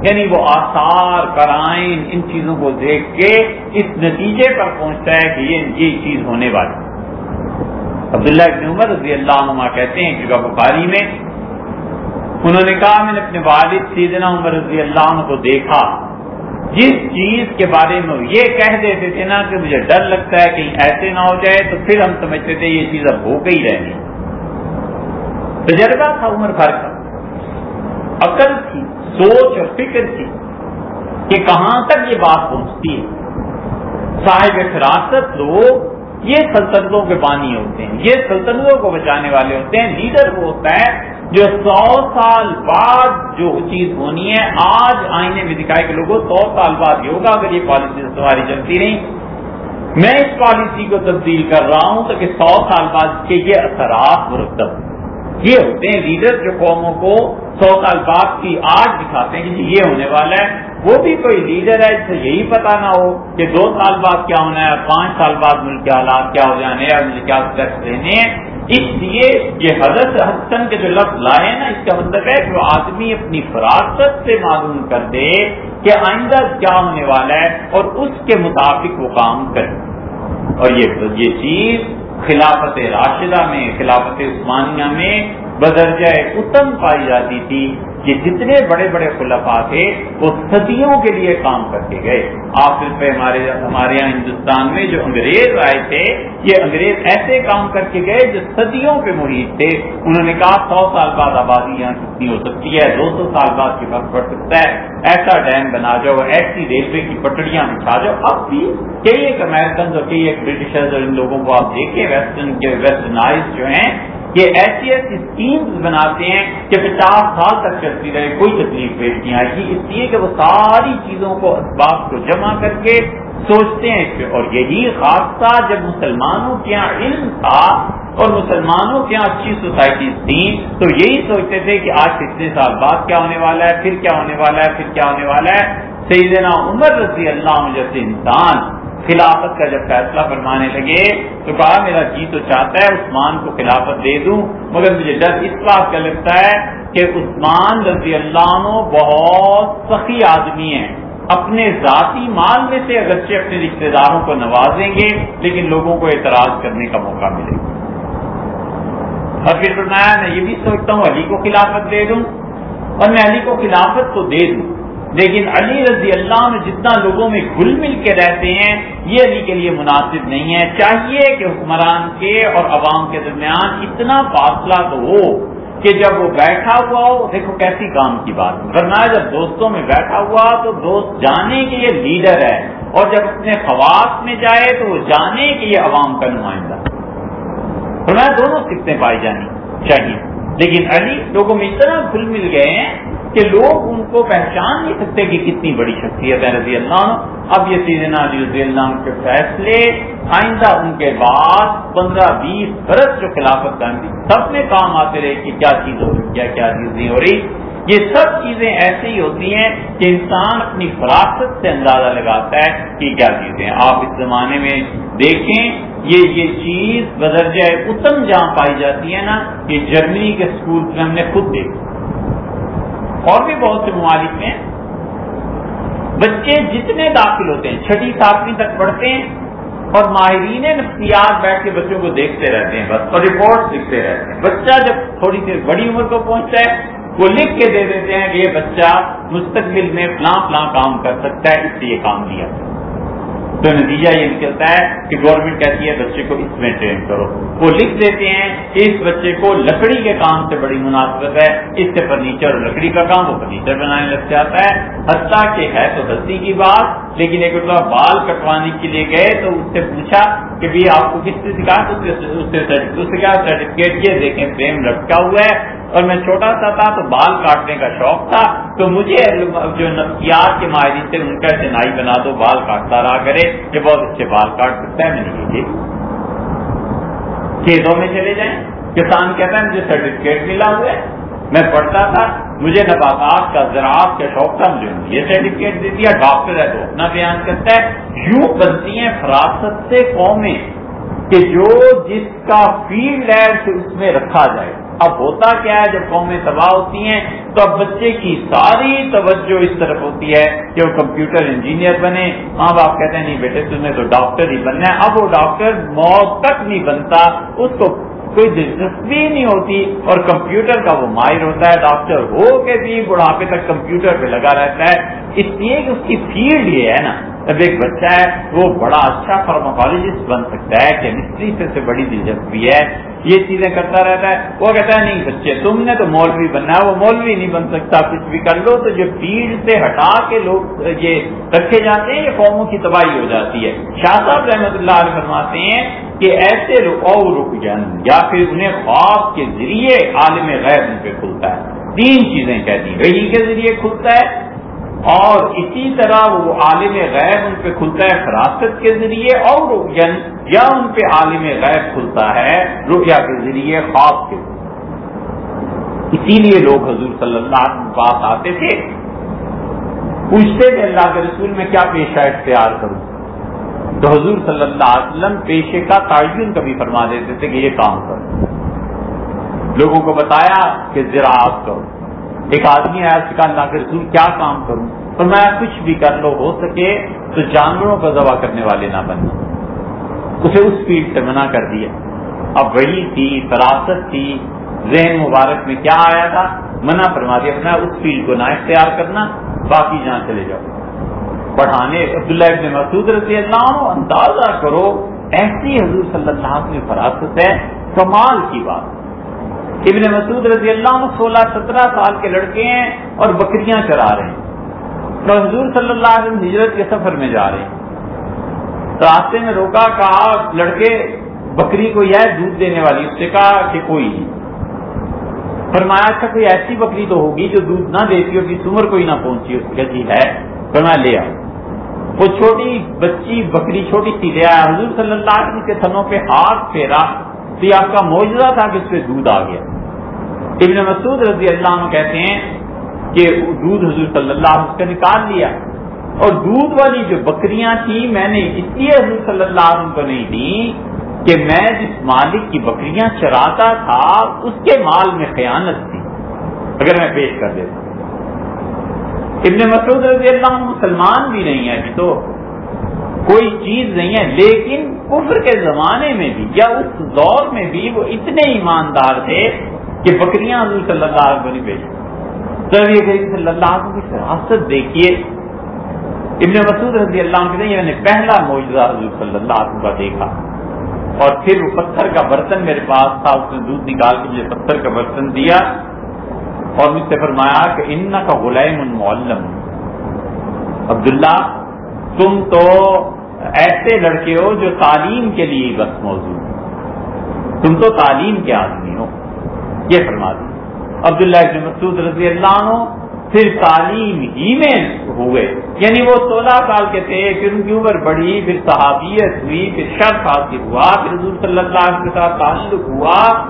یعنی وہ آثار کرائن ان چیزوں کو دیکھ کے اس نتیجے پر پہنچتا ہے کہ یہ یہ چیز ہونے والی عبداللہ ابن عمر رضی اللہ عنہ کہتے ہیں کہ بخاری میں، انہوں نے کہا، میں نے اپنے والد سیدنا عمر رضی اللہ عنہ کو دیکھا۔ جس چیز کے بارے میں یہ کہہ دیتے تھے نا کہ مجھے ڈر لگتا ہے کہیں ایسے نہ ہو جائے، تو پھر ہم سمجھتے تھے یہ چیز اب ہو گئی رہنی۔ تجربہ تھا عمر بھر کا۔ عقل تھی، سوچ اور فکر تھی کہ کہاں تک یہ بات پہنچتی ہے۔ صاحب فراست لوگ یہ سلطنتوں کے بانی ہوتے ہیں، یہ سلطنتوں کو بچانے والے ہوتے ہیں، لیڈر وہ ہوتا ہے جو سو سال بعد جو چیز ہونی ہے، آج آئینے میں دکھائے کہ لوگوں، سو سال بعد یہ ہوگا اگر یہ پالیسی سواری چلتی رہی۔ میں اس پالیسی کو تبدیل کر رہا ہوں تو کہ سو سال بعد کے یہ اثرات مرتب یہ ہوتے ہیں لیڈر جو قوموں کو سو سال بعد کی آج دکھاتے ہیں کہ جی یہ ہونے والا ہے۔ وہ بھی کوئی لیڈر ہے، جسے یہی پتا نہ ہو کہ دو سال بعد کیا ہونا ہے، پانچ سال بعد ملک کے حالات کیا ہو جانے ہیں مجھے کیا دینے ہیں۔ اس لیے یہ حضرت حسن کے جو لفظ لائے نا، اس کا مطلب ہے جو آدمی اپنی فراست سے معلوم کر دے کہ آئندہ کیا ہونے والا ہے اور اس کے مطابق وہ کام کرے۔ اور یہ چیز خلافت راشدہ میں، خلافت عثمانیہ میں بدرجہ اتم پائی جاتی تھی۔ کہ جتنے بڑے بڑے خلفا تھے وہ صدیوں کے لیے کام کرتے گئے۔ آخر پہ ہمارے ہمارے یہاں ہندوستان میں جو انگریز آئے تھے، یہ انگریز ایسے کام کر کے گئے جو صدیوں کے محیط تھے۔ انہوں نے کہا، سو سال بعد آبادی یہاں کتنی ہو سکتی ہے؟ دو سو سال بعد کی فرق پڑ سکتا ہے۔ ایسا ڈیم بنا جاؤ، ایسی ریلوے کی پٹڑیاں بچھا جاؤ۔ اب بھی کئی ایک امیرکن اور کئی ایک برٹشرز اور ان لوگوں کو آپ دیکھیں، ویسٹرن کے ویسٹرنائز جو ہیں یہ ایسی ایسی اسکیمز بناتے ہیں کہ پچاس سال تک چلتی رہے، کوئی تکلیف پیش نہیں آئے گی۔ اس لیے کہ وہ ساری چیزوں کو، اسباب کو جمع کر کے سوچتے ہیں اس پہ۔ اور یہی خاصہ جب مسلمانوں کے یہاں علم تھا اور مسلمانوں کے یہاں اچھی سوسائٹیز تھیں تو یہی سوچتے تھے کہ آج کتنے سال بعد کیا ہونے والا ہے، پھر کیا ہونے والا ہے، پھر کیا ہونے والا ہے۔ سیدنا عمر رضی اللہ عنہ جیسے انسان خلافت کا جب فیصلہ فرمانے لگے تو کہا، میرا جی تو چاہتا ہے، عثمان کو خلافت دے دوں، مگر مجھے ڈر اس بات کا لگتا ہے کہ عثمان رضی اللہ عنہ بہت سخی آدمی ہیں۔ اپنے ذاتی مال میں سے اگرچہ اپنے رشتے داروں کو نوازیں گے، لیکن لوگوں کو اعتراض کرنے کا موقع ملے۔ گا اور پھر فرمایا، میں یہ بھی سوچتا ہوں، علی کو خلافت دے دوں، اور میں علی کو خلافت تو دے دوں۔ لیکن علی رضی اللہ میں جتنا لوگوں میں گل مل کے رہتے ہیں، یہ علی کے لیے مناسب نہیں ہے۔ چاہیے کہ حکمران کے اور عوام کے درمیان اتنا فاصلہ تو ہو کہ جب وہ بیٹھا ہوا ہو، دیکھو کیسی کام کی بات ورنہ جب دوستوں میں بیٹھا ہوا تو دوست جانے کے یہ لیڈر ہے اور جب اپنے خواص میں جائے تو وہ جانے کے یہ عوام کا نمائندہ۔ فرمایا دونوں سکھتے پائی جانی چاہیے۔ لیکن علی، لوگوں میں اتنا گھل مل گئے ہیں کہ لوگ ان کو پہچان نہیں سکتے کہ کتنی بڑی شخصیت ہے، رضی اللہ اب یہ سیدنا علی رضی اللہ کے فیصلے، آئندہ ان کے بعد پندرہ بیس برس جو خلافت گاندھی سب میں کام آتے رہے کہ کیا چیز ہو رہی، کیا کیا چیز نہیں ہو رہی۔ یہ سب چیزیں ایسی ہی ہوتی ہیں کہ انسان اپنی فراست سے اندازہ لگاتا ہے کہ کیا چیزیں آپ اس زمانے میں دیکھیں، یہ یہ چیز بدرجہ اتم جہاں پائی جاتی ہے نا یہ جرمنی کے اسکول میں ہم نے خود دیکھا۔ اور بھی بہت سے ممالک میں بچے جتنے داخل ہوتے ہیں، چھٹی ساتویں تک پڑھتے ہیں اور ماہرین نفسیات بیٹھ کے بچوں کو دیکھتے رہتے ہیں بس اور رپورٹ لکھتے رہتے ہیں۔ بچہ جب تھوڑی سی بڑی عمر کو پہنچتا ہے وہ لکھ کے دے دیتے ہیں کہ یہ بچہ مستقبل میں فلاں فلاں کام کر سکتا ہے، اس لیے کام دیا۔ تو نتیجہ یہ نکلتا ہے کہ گورنمنٹ کہتی ہے بچے کو اس میں ٹرین کرو۔ وہ لکھ دیتے ہیں کہ اس بچے کو لکڑی کے کام سے بڑی مناسبت ہے۔ اس سے فرنیچر اور لکڑی کا کام وہ فرنیچر بنانے لگ جاتا ہے۔ حتیٰ کہ ہے تو ہستی کی بات، لیکن ایک بال کٹوانے کے لیے گئے تو اس سے پوچھا کہ بھی آپ کو کس سے سکھا اس سے سرٹیفکیٹ یہ دیکھیں فریم لٹکا ہوا ہے۔ اور میں چھوٹا سا تھا تو بال کاٹنے کا شوق تھا۔ تو مجھے جو نفسیات کے ماہرین سے ان کا چنائی بنا دو، بال کاٹتا رہا کرے۔ یہ بہت اچھے بال کاٹ سکتا ہے میں نہیں جی کھیتوں میں چلے جائیں۔ کسان کہتا ہے، مجھے سرٹیفکیٹ ملا ہوا ہے۔ میں پڑھتا تھا، مجھے نباتات کا، زراعت کا شوق تھا، مجھے یہ سرٹیفکیٹ دے دیا۔ ڈاکٹر ہے تو اپنا بیان کرتا ہے۔ یوں بنتی ہیں فراست سے قومیں کہ جو جس کا فیلڈ ہے اس میں رکھا جائے۔ اب ہوتا کیا ہے؟ جب قومیں تباہ ہوتی ہیں تو اب بچے کی ساری توجہ اس طرف ہوتی ہے کہ وہ کمپیوٹر انجینئر بنے۔ ماں باپ کہتے ہیں، نہیں بیٹے تمہیں تو ڈاکٹر ہی بننا ہے۔ اب وہ ڈاکٹر موت تک نہیں بنتا، اس کو کوئی دلچسپی نہیں ہوتی اور کمپیوٹر کا وہ ماہر ہوتا ہے۔ ڈاکٹر ہو کے بھی بڑھاپے تک کمپیوٹر پہ لگا رہتا ہے۔ اس لیے کہ اس کی فیلڈ یہ ہے نا جب ایک بچہ ہے وہ بڑا اچھا فارماکالوجسٹ بن سکتا ہے کیمسٹری سے, سے بڑی دلچسپی ہے یہ چیزیں کرتا رہتا ہے۔ وہ کہتا ہے نہیں بچے تم نے تو مولوی بننا ہے وہ مولوی نہیں بن سکتا کچھ بھی کر لو تو جو فیلڈ سے ہٹا کے لوگ یہ رکھے جاتے ہیں یہ قوموں کی تباہی ہو جاتی ہے۔ شاہ صاحب رحمۃ اللہ علیہ فرماتے ہیں کہ ایسے رکو رک جن یا پھر انہیں خواب کے ذریعے عالم غیر ان پہ کھلتا ہے۔ تین چیزیں کہتی وہی کے ذریعے کھلتا ہے اور اسی طرح وہ عالم غیب ان پہ کھلتا ہے فراست کے ذریعے اور یا ان پہ عالم غیب کھلتا ہے رقیہ کے ذریعے، خواب کے ذریعے۔ اسی لیے لوگ حضور صلی اللہ علیہ پاس آتے تھے۔ پوچھتے تھے، اللہ کے رسول میں کیا پیشہ اختیار کروں؟ تو حضور صلی اللہ علیہ وسلم پیشے کا تعین کبھی فرما دیتے تھے کہ یہ کام کرو۔ لوگوں کو بتایا کہ زراعت کرو۔ ایک آدمی آیا اس کا اللہ کے رسول، کیا کام کروں؟ تو میں کچھ بھی کر لو، ہو سکے تو جانوروں کو ذبح کرنے والے نہ بننا۔ اسے اس فیلڈ سے منع کر دیا۔ اب وہی تھی، فراست تھی، ذہن مبارک میں کیا آیا تھا؟ منع فرما دیا۔ میں اس فیلڈ کو نہ اختیار کرنا، باقی جہاں چلے جاؤ۔ پڑھانے، عبداللہ ابن مسعود رضی اللہ اندازہ کرو، ایسی حضور صلی اللہ علیہ وسلم فراست ہے، کمال کی بات۔ ابن مسعود رضی اللہ عنہ سولہ سترہ سال کے لڑکے ہیں اور بکریاں چرا رہے ہیں۔ تو حضور صلی اللہ علیہ وسلم ہجرت کے سفر میں جا رہے ہیں۔ راستے میں روکا، کہا، لڑکے، بکری کو یہ دودھ دینے والی؟ اس سے کہا کہ کوئی نہیں۔ فرمایا اچھا کوئی ایسی بکری تو ہوگی جو دودھ نہ دیتی ہوگی عمر کوئی نہ پہنچی اس جی ہے۔ فرمایا، لے آؤ۔ وہ چھوٹی بچی، بکری، چھوٹی سی لے آیا۔ حضور صلی اللہ علیہ وسلم کے تھنوں پہ ہاتھ پھیرا۔ تو یہ آپ کا معجزہ تھا کہ اس پہ دودھ آ گیا۔ ابن مسعود رضی اللہ عنہ کہتے ہیں کہ دودھ حضور صلی اللہ علیہ وسلم نکال لیا۔ اور دودھ والی جو بکریاں تھیں، میں نے اس لیے حضور صلی اللہ علیہ وسلم کو نہیں دی کہ میں جس مالک کی بکریاں چراتا تھا، اس کے مال میں خیانت تھی۔ اگر میں پیش کر دیتا ابن مسعود رضی اللہ عنہ مسلمان بھی نہیں ہے ابھی تو۔ کوئی چیز نہیں ہے، لیکن کفر کے زمانے میں بھی یا اس دور میں بھی وہ اتنے ایماندار تھے کہ بکریاں حضور صلی اللہ علیہ وسلم بھیجی تو یہ صلی اللہ علیہ وسلم کی فراست دیکھیے۔ ابن مسعود رضی اللہ عنہ میں نے پہلا معجزہ حضور صلی اللہ علیہ وسلم کا دیکھا۔ اور پھر وہ پتھر کا برتن میرے پاس تھا، اس نے دودھ نکال کے مجھے پتھر کا برتن دیا۔ اور مجھ سے فرمایا کہ ان کا غلام المعلم عبداللہ، تم تو ایسے لڑکے ہو جو تعلیم کے لیے بس موضوع تم تو تعلیم کے آدمی ہو۔ یہ فرما دی عبداللہ ابن مسعود رضی اللہ عنہ پھر تعلیم ہی میں ہوئے۔ یعنی وہ سولہ سال کے تھے پھر ان کی عمر بڑھی، پھر صحابیت ہوئی، پھر شرف حاصل ہوا، پھر حضور صلی اللہ علیہ وسلم کے ساتھ تعلق ہوا۔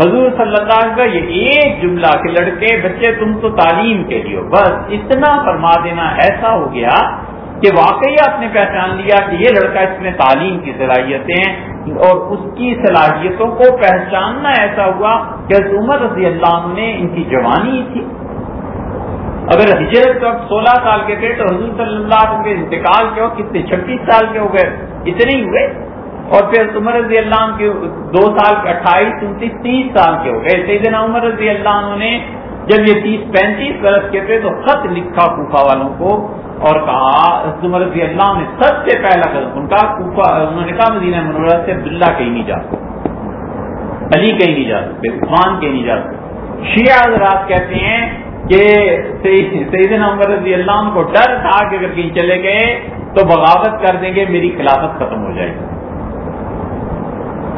حضور صلی اللہ علیہ وسلم یہ ایک جملہ کے لڑکے، بچے تم تو تعلیم کے لیے ہو۔ بس اتنا فرما دینا ایسا ہو گیا کہ واقعی آپ نے پہچان لیا کہ یہ لڑکا اس میں تعلیم کی صلاحیتیں اور اس کی صلاحیتوں کو پہچاننا ایسا ہوا کہ عمر رضی اللہ عنہ نے ان کی جوانی تھی۔ اگر ہجرت وقت سولہ سال کے تھے تو حضور صلی اللہ علیہ وسلم کے انتقال کے وقت کتنے چھبیس سال کے ہو گئے؟ اتنے ہی ہوئے۔ اور پھر عمر رضی اللہ عنہ کے دو سال کے اٹھائیس، انتیس، تیس سال کے ہو گئے۔ سیدنا عمر رضی اللہ عنہ نے جب یہ تیس پینتیس برس کے تھے تو خط لکھا کوفا والوں کو اور کہا عمر رضی اللہ نے سب سے پہلا قدم ان کا کوفا انہوں نے کہا، مدینہ منورہ سے عبداللہ کہیں نہیں جا سکتے، علی کہیں نہیں جا سکتے، عثمان کہیں نہیں جا سکتے۔ شیعہ حضرات کہتے ہیں کہ سیدنا عمر رضی اللہ عنہ کو ڈر تھا کہ اگر کہیں چلے گئے تو بغاوت کر دیں گے، میری خلافت ختم ہو جائے گی۔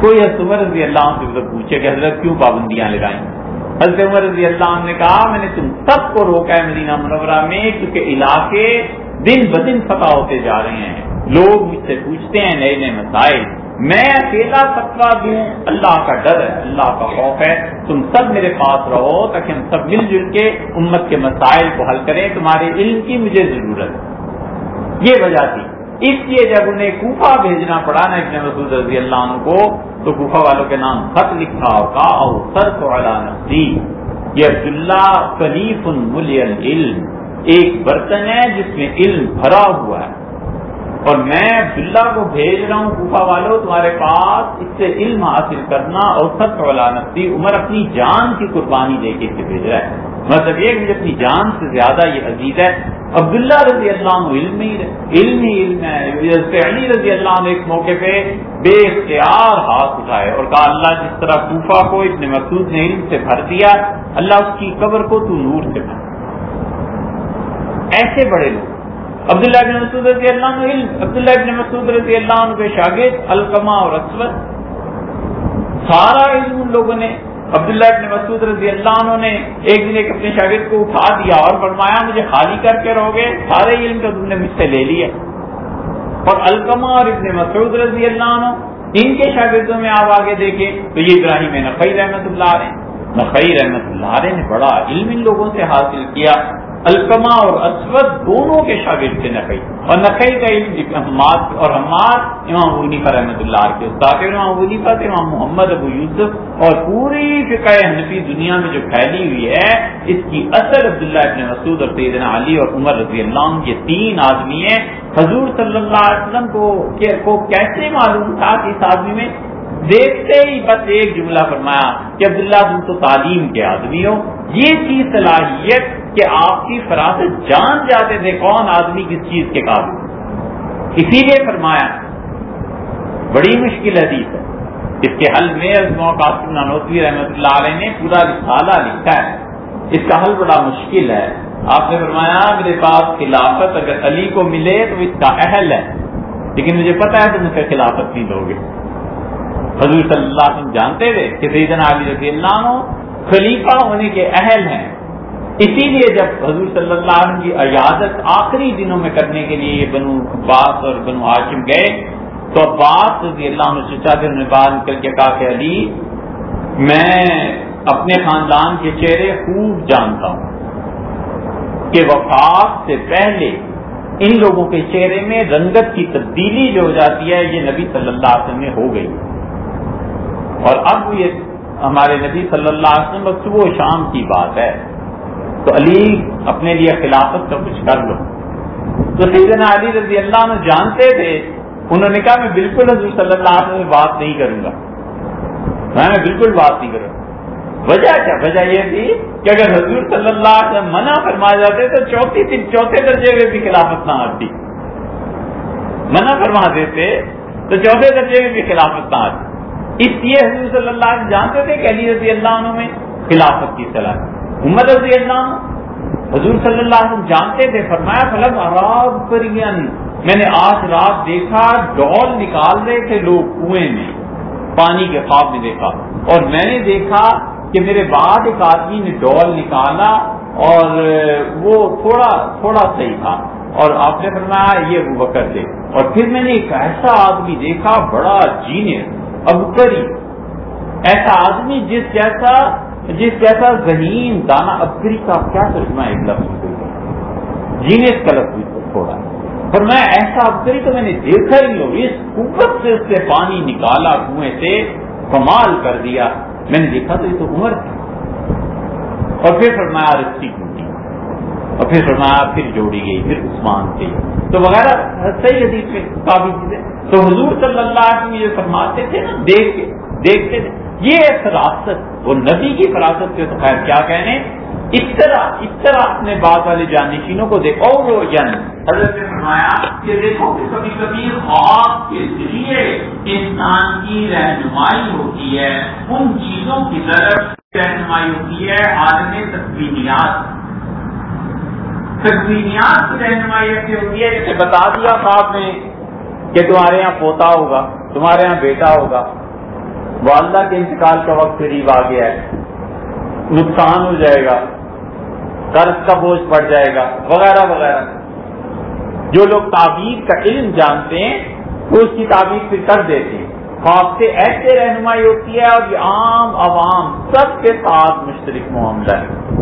کوئی عمر رضی اللہ عنہ سے مطلب پوچھے کہ حضرت کیوں پابندیاں لگائیں؟ حضرت عمر رضی اللہ عنہ نے کہا، میں نے تم سب کو روکا ہے مدینہ منورہ میں، کیونکہ علاقے دن بدن فتح ہوتے جا رہے ہیں۔ لوگ مجھ سے پوچھتے ہیں نئے نئے مسائل۔ میں اکیلا فتوا دوں؟ اللہ کا ڈر ہے، اللہ کا خوف ہے۔ تم سب میرے پاس رہو تاکہ ہم سب مل جل کے امت کے مسائل کو حل کریں۔ تمہارے علم کی مجھے ضرورت۔ ہے یہ وجہ تھی۔ اس لیے جب انہیں کوفہ بھیجنا پڑا نا ابن مسعود رضی اللہ عنہ کو، تو کوفہ والوں کے نام خط لکھا اور کہا سر تو نفسی۔ یہ عبداللہ خلیف ملی علم ایک برتن ہے جس میں علم بھرا ہوا ہے۔ اور میں عبداللہ کو بھیج رہا ہوں کوفا والوں، تمہارے پاس اس سے علم حاصل کرنا اور سب والا نفسی عمر اپنی جان کی قربانی دے کے اسے بھیج رہا ہے۔ مطلب یہ مجھے اپنی جان سے زیادہ یہ عزیز ہے۔ عبداللہ رضی اللہ عنہ علم ہی علم ہی علم ہے۔ علی رضی اللہ عنہ ایک موقع پہ بے اختیار ہاتھ اٹھائے اور کہا، اللہ جس طرح کوفہ کو اتنے محسوس نے علم سے بھر دیا، اللہ اس کی قبر کو تو نور سے بھر۔ ایسے بڑے لوگ۔ عبداللہ ابن مسعود رضی اللہ عنہ علم عبداللہ ابن مسعود رضی اللہ عنہ کے شاگرد القما اور اسود. سارا علم ان لوگوں نے عبداللہ ابن مسعود رضی اللہ عنہ نے ایک دن ایک اپنے شاگرد کو اٹھا دیا اور فرمایا، مجھے خالی کر کے رہو گے، سارے علم کا تم نے مجھ سے لے لیا اور القما اور ابن مسعود رضی اللہ عنہ، ان کے شاگردوں میں آپ آگے دیکھیں تو یہ ابراہیم نقی رحمت اللہ علیہ نقی رحمت اللہ علیہ نے بڑا علم ان لوگوں سے حاصل کیا۔ الکما اور اسود دونوں کے شاگرد تھے نقی۔ اور نقی کا علم حماد اور حماد امام ونیفا رحمۃ اللہ کے استاد امام ونیفا تھے، امام محمد ابو یوسف، اور پوری فقہ حنفی دنیا میں جو پھیلی ہوئی ہے، اس کی اثر عبداللہ ابن مسعود اور سیدنا علی اور عمر رضی اللہ عنہ، یہ تین آدمی ہیں۔ حضور صلی اللہ علیہ وسلم کو کیسے معلوم تھا کہ اس آدمی میں دیکھتے ہی بس ایک جملہ فرمایا کہ عبداللہ تم تو تعلیم کے آدمی ہو۔ یہ چیز صلاحیت کہ آپ کی فراست جان جاتے تھے کون آدمی کس چیز کے قابل اسی لیے فرمایا، بڑی مشکل حدیث ہے۔ اس کے حل میں قاسم نانوتوی رحمۃ اللہ علیہ نے پورا رسالہ لکھا ہے۔ اس کا حل بڑا مشکل ہے۔ آپ نے فرمایا، میرے پاس خلافت اگر علی کو ملے تو اس کا اہل ہے۔ لیکن مجھے پتا ہے تم اسے خلافت نہیں دو گے۔ حضور صلی اللہ علیہ وسلم جانتے تھے کہ سیدنا علی رضی اللہ عنہ خلیفہ ہونے کے اہل ہیں۔ اسی لیے جب حضور صلی اللہ علیہ وسلم کی عیادت آخری دنوں میں کرنے کے لیے یہ بنو عباس اور بنو ہاشم گئے، تو عباس رضی اللہ عنہ چچا کے انہوں نے نکل کے کہا کہ علی، میں اپنے خاندان کے چہرے خوب جانتا ہوں کہ وفات سے پہلے ان لوگوں کے چہرے میں رنگت کی تبدیلی جو ہو جاتی ہے، یہ نبی صلی اللہ علیہ وسلم میں ہو گئی۔ اور اب یہ ہمارے نبی صلی اللہ علیہ وسلم صبح و شام کی بات ہے۔ تو علی اپنے لیے خلافت کا کچھ کر لو۔ تو سیدنا علی رضی اللہ عنہ جانتے تھے، انہوں نے کہا، میں بالکل حضور صلی اللہ علیہ وسلم بات نہیں کروں گا۔ میں بالکل بات نہیں کروں۔ گا وجہ کیا؟ وجہ یہ تھی کہ اگر حضور صلی اللہ علیہ وسلم منع فرما جاتے تو چوتھی چوتھے درجے میں بھی خلافت نہ آتی۔ منع فرما دیتے تو چوتھے درجے میں بھی خلافت نہ آتی۔ اس لیے حضور صلی اللہ علیہ وسلم جانتے تھے کہ علی رضی اللہ عنہ میں خلافت کی صلاح محمد رضی اللہ حضور صلی اللہ علیہ وسلم جانتے تھے، فرمایا، فلم عراب میں نے آج رات دیکھا، ڈول نکال رہے تھے لوگ کنویں میں، پانی کے خواب میں دیکھا۔ اور میں نے دیکھا کہ میرے بعد ایک آدمی نے ڈول نکالا اور وہ تھوڑا تھوڑا صحیح تھا۔ اور آپ نے فرمایا، یہ وہ بکر تھے۔ اور پھر میں نے ایک ایسا آدمی دیکھا، بڑا جینئر ابکری ایسا آدمی جس جیسا جس جیسا ذہین دانا ابکری کا کیا ترجمہ ایک لفظ جینس کا لفظ تھوڑا اور میں ایسا افسری تو میں نے دیکھا ہی ہو اس قوت سے اس سے پانی نکالا، کنویں سے کمال کر دیا۔ میں نے دیکھا تو یہ تو عمر تھی۔ اور پھر فرمایا، رسی ٹوٹی۔ اور پھر فرمایا، پھر جوڑی گئی، پھر عثمان سے۔ تو وغیرہ صحیح حدیث میں کافی چیزیں۔ تو حضور صلی اللہ علیہ وسلم یہ فرماتے تھے نا، دیکھ کے، دیکھتے تھے۔ یہ فراست وہ نبی کی فراست کے تو خیر کیا کہنے اس طرح اس طرح اپنے بعد والے جانشینوں کو دیکھو وہ یعنی حضرت نے فرمایا کہ دیکھو کہ کبھی کبھی خواب کے ذریعے انسان کی رہنمائی ہوتی ہے، ان چیزوں کی طرف رہنمائی ہوتی ہے، عالم تصویریات تصویریات کی رہنمائی ایسی ہوتی ہے، جیسے بتا دیا خواب میں کہ تمہارے یہاں پوتا ہوگا، تمہارے یہاں بیٹا ہوگا۔ والدہ کے انتقال کا وقت قریب آ گیا ہے۔ نقصان ہو جائے گا۔ قرض کا بوجھ پڑ جائے گا۔ وغیرہ وغیرہ۔ جو لوگ تعبیر کا علم جانتے ہیں، وہ اس کی تعبیر پھر کر دیتے ہیں۔ خواب سے ایسے رہنمائی ہوتی ہے اور یہ عام عوام سب کے ساتھ مشترک معاملہ ہے۔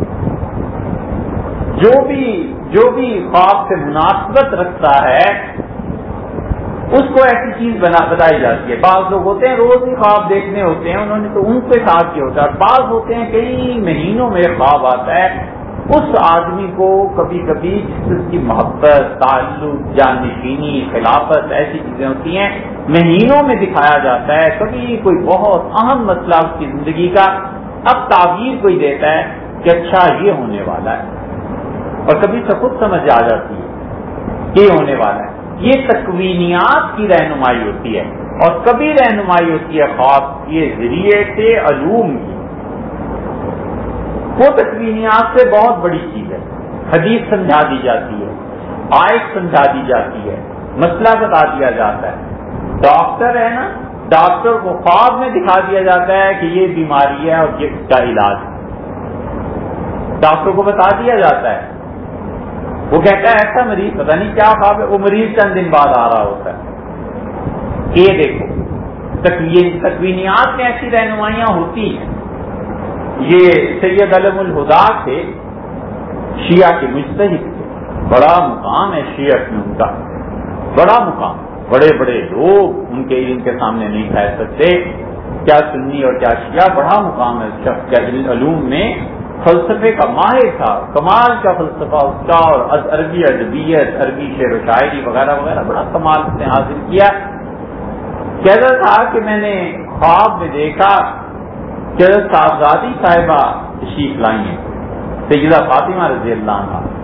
جو بھی جو بھی خواب سے مناسبت رکھتا ہے اس کو ایسی چیز بنا بتائی جاتی ہے۔ بعض لوگ ہوتے ہیں روز ہی خواب دیکھنے ہوتے ہیں، انہوں نے تو ان کے ساتھ کیا ہوتا ہے۔ بعض ہوتے ہیں کئی مہینوں میں خواب آتا ہے۔ اس آدمی کو کبھی کبھی جس کی محبت، تعلق، جانشینی، خلافت ایسی چیزیں ہوتی ہیں، مہینوں میں دکھایا جاتا ہے۔ کبھی کوئی بہت اہم مسئلہ اس کی زندگی کا اب تعبیر کوئی دیتا ہے کہ اچھا یہ ہونے والا ہے۔ اور کبھی سے خود سمجھ آ جاتی ہے یہ ہونے والا ہے۔ یہ تکوینیات کی رہنمائی ہوتی ہے اور کبھی رہنمائی ہوتی ہے خواب، یہ ذریعے سے، علوم کی۔ وہ تکوینیات سے بہت بڑی چیز ہے۔ حدیث سمجھا دی جاتی ہے آئٹ سمجھا دی جاتی ہے، مسئلہ بتا دیا جاتا ہے۔ ڈاکٹر ہے نا، ڈاکٹر کو خواب میں دکھا دیا جاتا ہے کہ یہ بیماری ہے اور یہ اس کا علاج ہے۔ ڈاکٹر کو بتا دیا جاتا ہے۔ وہ کہتا ہے ایسا مریض پتہ نہیں کیا خواب ہے، وہ مریض چند دن بعد آ رہا ہوتا ہے۔ یہ دیکھو تکوینیات میں ایسی رہنمائیاں ہوتی ہیں۔ یہ سید علم الہدا تھے، شیعہ کے مستحق تھے۔ بڑا مقام ہے شیعہ میں ان کا۔ بڑا مقام۔ بڑے بڑے لوگ ان کے علم کے سامنے نہیں کھہ سکتے۔ کیا سنی اور کیا شیعہ، بڑا مقام ہے شخص علوم میں۔ فلسفے کا ماہر تھا، کمال کا فلسفہ اس کا، اور عربی ادبیت عربی شعر و شاعری وغیرہ وغیرہ بڑا کمال اس نے حاصل کیا۔ کہتا تھا کہ میں نے خواب میں دیکھا صاحبزادی صاحبہ تشریف لائی ہیں، سیدہ فاطمہ رضی اللہ عنہ۔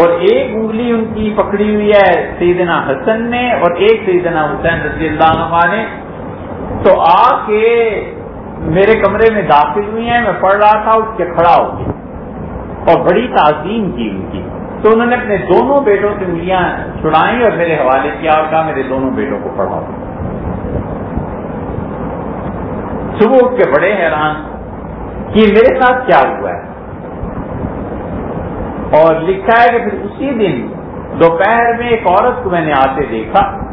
اور ایک انگلی ان کی پکڑی ہوئی ہے سیدنا حسن نے، اور ایک سیدنا حسین رضی اللہ عنہ نے۔ تو آ کے میرے کمرے میں داخل ہوئی ہیں، میں پڑھ رہا تھا اس کے کھڑا ہو گیا۔ اور بڑی تعظیم کی ان کی۔ تو انہوں نے اپنے دونوں بیٹوں سے انگلیاں چھڑائیں اور میرے حوالے کیا اور کہا، میرے دونوں بیٹوں کو پڑھاؤ۔ صبح اٹھ کے بڑے حیران کہ میرے ساتھ کیا ہوا ہے۔ اور لکھا ہے کہ پھر اسی دن دوپہر میں ایک عورت کو میں نے آتے دیکھا۔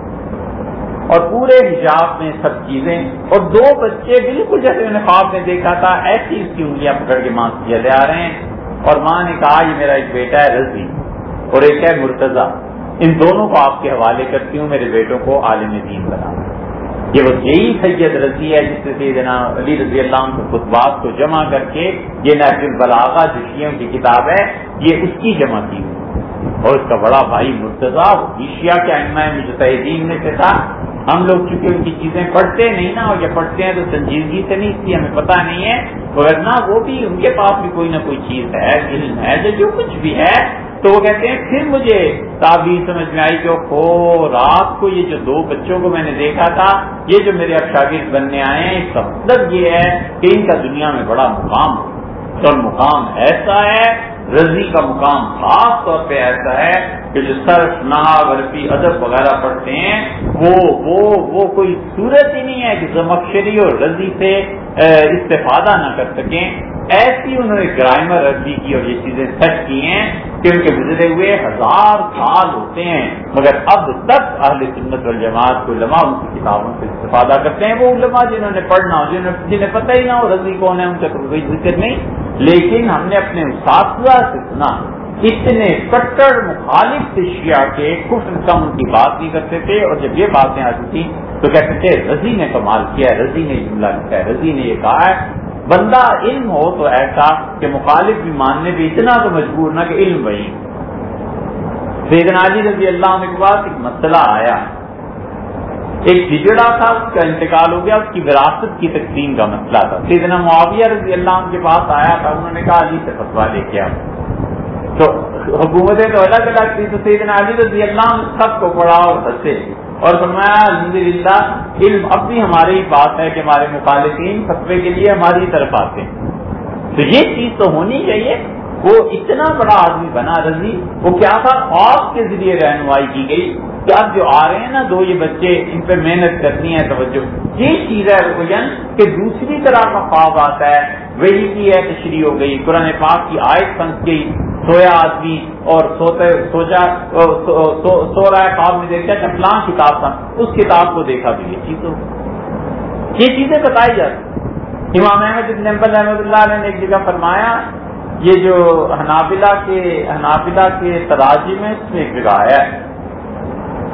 اور پورے حجاب میں سب چیزیں، اور دو بچے بالکل جیسے میں نے خواب میں دیکھا تھا، ایسی اس کی انگلیاں پکڑ کے ماں سے چلے آ رہے ہیں۔ اور ماں نے کہا، یہ میرا ایک بیٹا ہے رضی اور ایک ہے مرتضی۔ ان دونوں کو آپ کے حوالے کرتی ہوں، میرے بیٹوں کو عالم دین بنا۔ یہ وہ یہی سید رضی ہے، جس سے سیدنا علی رضی اللہ عنہ خطبات کو جمع کر کے، یہ نحف البلاغا جو شیعوں کی کتاب ہے، یہ اس کی جمع کی ہوئی۔ اور اس کا بڑا بھائی مرتضا ایشیا کے احمد مجتہدین میں سے تھا۔ ہم لوگ چونکہ ان کی چیزیں پڑھتے نہیں نا، اور یہ پڑھتے ہیں تو سنجیدگی سے نہیں، اس لیے ہمیں پتہ نہیں ہے۔ ورنہ وہ بھی ان کے پاس بھی کوئی نہ کوئی چیز ہے، علم ہے، جو کچھ بھی ہے۔ تو وہ کہتے ہیں، پھر مجھے تعبیر سمجھ میں آئی کہ ہو رات کو یہ جو دو بچوں کو میں نے دیکھا تھا، یہ جو میرے اب شاگرد بننے آئے ہیں، اس کا مطلب یہ ہے کہ ان کا دنیا میں بڑا مقام اور مقام ایسا ہے، رضی کا مقام خاص طور پہ ایسا ہے کہ جو سرف ناگ عربی ادب وغیرہ پڑھتے ہیں، وہ وہ وہ کوئی صورت ہی نہیں ہے کہ زمکشری اور رضی سے استفادہ نہ کر سکیں۔ ایسی انہوں نے گرائمر عربی کی اور یہ چیزیں سچ کی ہیں کہ ان کے گزرے ہوئے ہزار سال ہوتے ہیں، مگر اب تک اہل سنت والجماعت کو علماء ان کی کتابوں سے استفادہ کرتے ہیں۔ وہ علماء جنہوں نے پڑھنا ہو جنہیں پتہ ہی نہ ہو رضی کون ہے، ان سے کوئی ذکر نہیں۔ لیکن ہم نے اپنے اساتذہ سے سنا، اتنے کٹر مخالف تھے شیعہ کے، کفر کم ان کی بات نہیں کرتے تھے، اور جب یہ باتیں آتی تھیں تو کہتے تھے، رضی نے کمال کیا ہے رضی نے جملہ لکھا ہے، رضی نے یہ کہا ہے، بندہ علم ہو تو ایسا کہ مخالف بھی ماننے بھی اتنا تو مجبور نہ کہ علم وہی سیدنا علی رضی اللہ عنہ کے بعد ایک مسئلہ آیا۔ ایک بگڑا تھا، اس کا انتقال ہو گیا، اس کی وراثت کی تقسیم کا مسئلہ تھا۔ سیدنا معاویہ رضی اللہ عنہ کے پاس آیا تھا، انہوں نے کہا، علی سے فتوا لے کے آؤ۔ تو حکومتیں تو الگ الگ تھی تو سیدنا علی رضی اللہ عنہ سب کو پڑھا اور ہنسے اور فرمایا الحمد للہ علم اب بھی ہماری بات ہے کہ ہمارے مخالفین فتوے کے لیے ہماری طرف آتے ہیں۔ تو یہ چیز تو ہونی چاہیے۔ وہ اتنا بڑا آدمی بنا رضی، وہ کیا تھا؟ خواب کے ذریعے رہنمائی کی گئی۔ کہ اب جو آ رہے ہیں نا دو یہ بچے، ان پہ محنت کرنی ہے، توجہ۔ یہ چیز ہے رکوین کہ دوسری طرح کا خواب آتا ہے، وہی کی ہے تشریح ہو گئی۔ قرآن پاک کی آیت پھنس گئی، سویا آدمی اور سوتے سوچا سو رہا ہے، خواب میں دیکھا کہ کتاب تھا۔ اس کتاب کو دیکھا بھی یہ چیز ہو۔ یہ چیزیں بتائی جاتی امام احمد ابن احمد اللہ علیہ نے ایک جگہ فرمایا، یہ جو حنابلہ کے حنابلہ کے تراجی میں اس میں ایک جگہ آیا ہے۔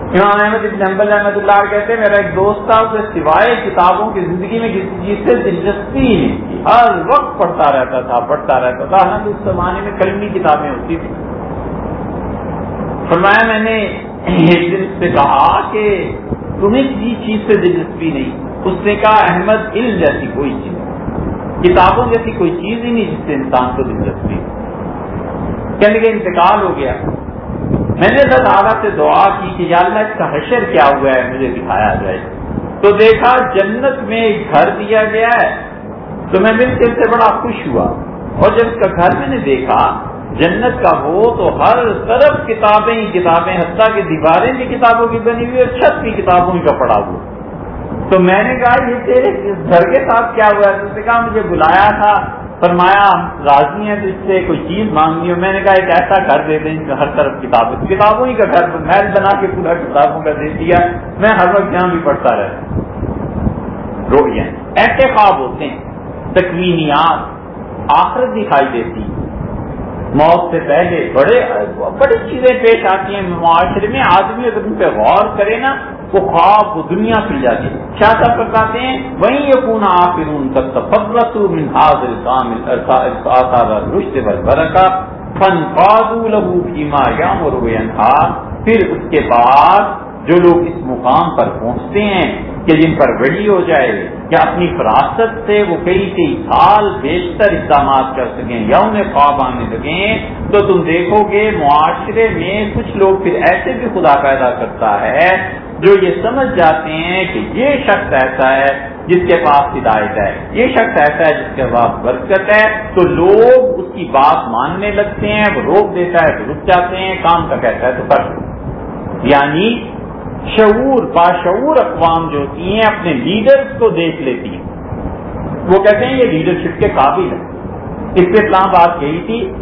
امام احمد ابن حنبل احمد اللہ کہتے ہیں، میرا ایک دوست تھا اسے سوائے کتابوں کی زندگی میں کسی چیز سے دلچسپی ہی نہیں تھی۔ ہر وقت پڑھتا رہتا تھا، پڑھتا رہتا تھا۔ حالانکہ اس زمانے میں کلمی کتابیں ہوتی تھیں۔ فرمایا، میں نے ایک دن سے کہا کہ تمہیں کسی چیز سے دلچسپی نہیں۔ اس نے کہا، احمد، علم جیسی کوئی چیز۔ کتابوں جیسی کوئی چیز ہی نہیں جس سے انسان کو دلچسپی کہنے کے انتقال ہو گیا۔ میں نے اللہ تعالیٰ سے دعا کی کہ یا اللہ اس کا حشر کیا ہوا ہے، مجھے دکھایا جائے۔ تو دیکھا، جنت میں ایک گھر دیا گیا ہے۔ تو میں مل کے سے بڑا خوش ہوا۔ اور جب اس کا گھر میں نے دیکھا، جنت کا ہو تو ہر طرف کتابیں ہی کتابیں، حتیٰ کی دیواریں بھی کتابوں کی بنی ہوئی اور چھت بھی کتابوں کا پڑا ہوا تو میں نے کہا، یہ تیرے گھر کے ساتھ کیا ہوا ہے؟ نے کہا، مجھے بلایا تھا۔ فرمایا، راضی ہیں تو اس سے کوئی چیز مانگنی ہو؟ میں نے کہا، ایک ایسا گھر دے دیں ہر طرف کتابیں کتابوں ہی کا گھر محل بنا کے پورا کتابوں کا دے دیا میں ہر وقت جہاں بھی پڑھتا رہتا روڑیاں ایسے خواب ہوتے ہیں۔ تکوینیات آخرت دکھائی دیتی موت سے پہلے بڑے بڑی چیزیں پیش آتی ہیں۔ معاشرے میں آدمی اگر ان پہ غور کرے نا وہ خواب وہ دنیا پھر جاتی ہے کیا سب بتاتے ہیں؟ وہیں یہ پونا آفرون تفرت من حاضر کامل رشت برکا فن فاضو لہو فیما یا مرغا پھر اس کے بعد جو لوگ اس مقام پر پہنچتے ہیں کہ جن پر بڑی ہو جائے یا اپنی فراست سے وہ کئی کئی سال بیشتر اقدامات کر سکیں یا انہیں خواب آنے لگیں، تو تم دیکھو گے معاشرے میں کچھ لوگ پھر ایسے بھی خدا پیدا کرتا ہے جو یہ سمجھ جاتے ہیں کہ یہ شخص ایسا ہے جس کے پاس ہدایت ہے، یہ شخص ایسا ہے جس کے پاس برکت ہے۔ تو لوگ اس کی بات ماننے لگتے ہیں، وہ روک دیتا ہے تو رک جاتے ہیں، کام کا کہتا ہے تو کر یعنی شعور، باشعور اقوام جو ہوتی ہیں، اپنے لیڈرز کو دیکھ لیتی ہیں۔ وہ کہتے ہیں یہ لیڈرشپ کے قابل ہے اس سے اسلام بات کہی تھی،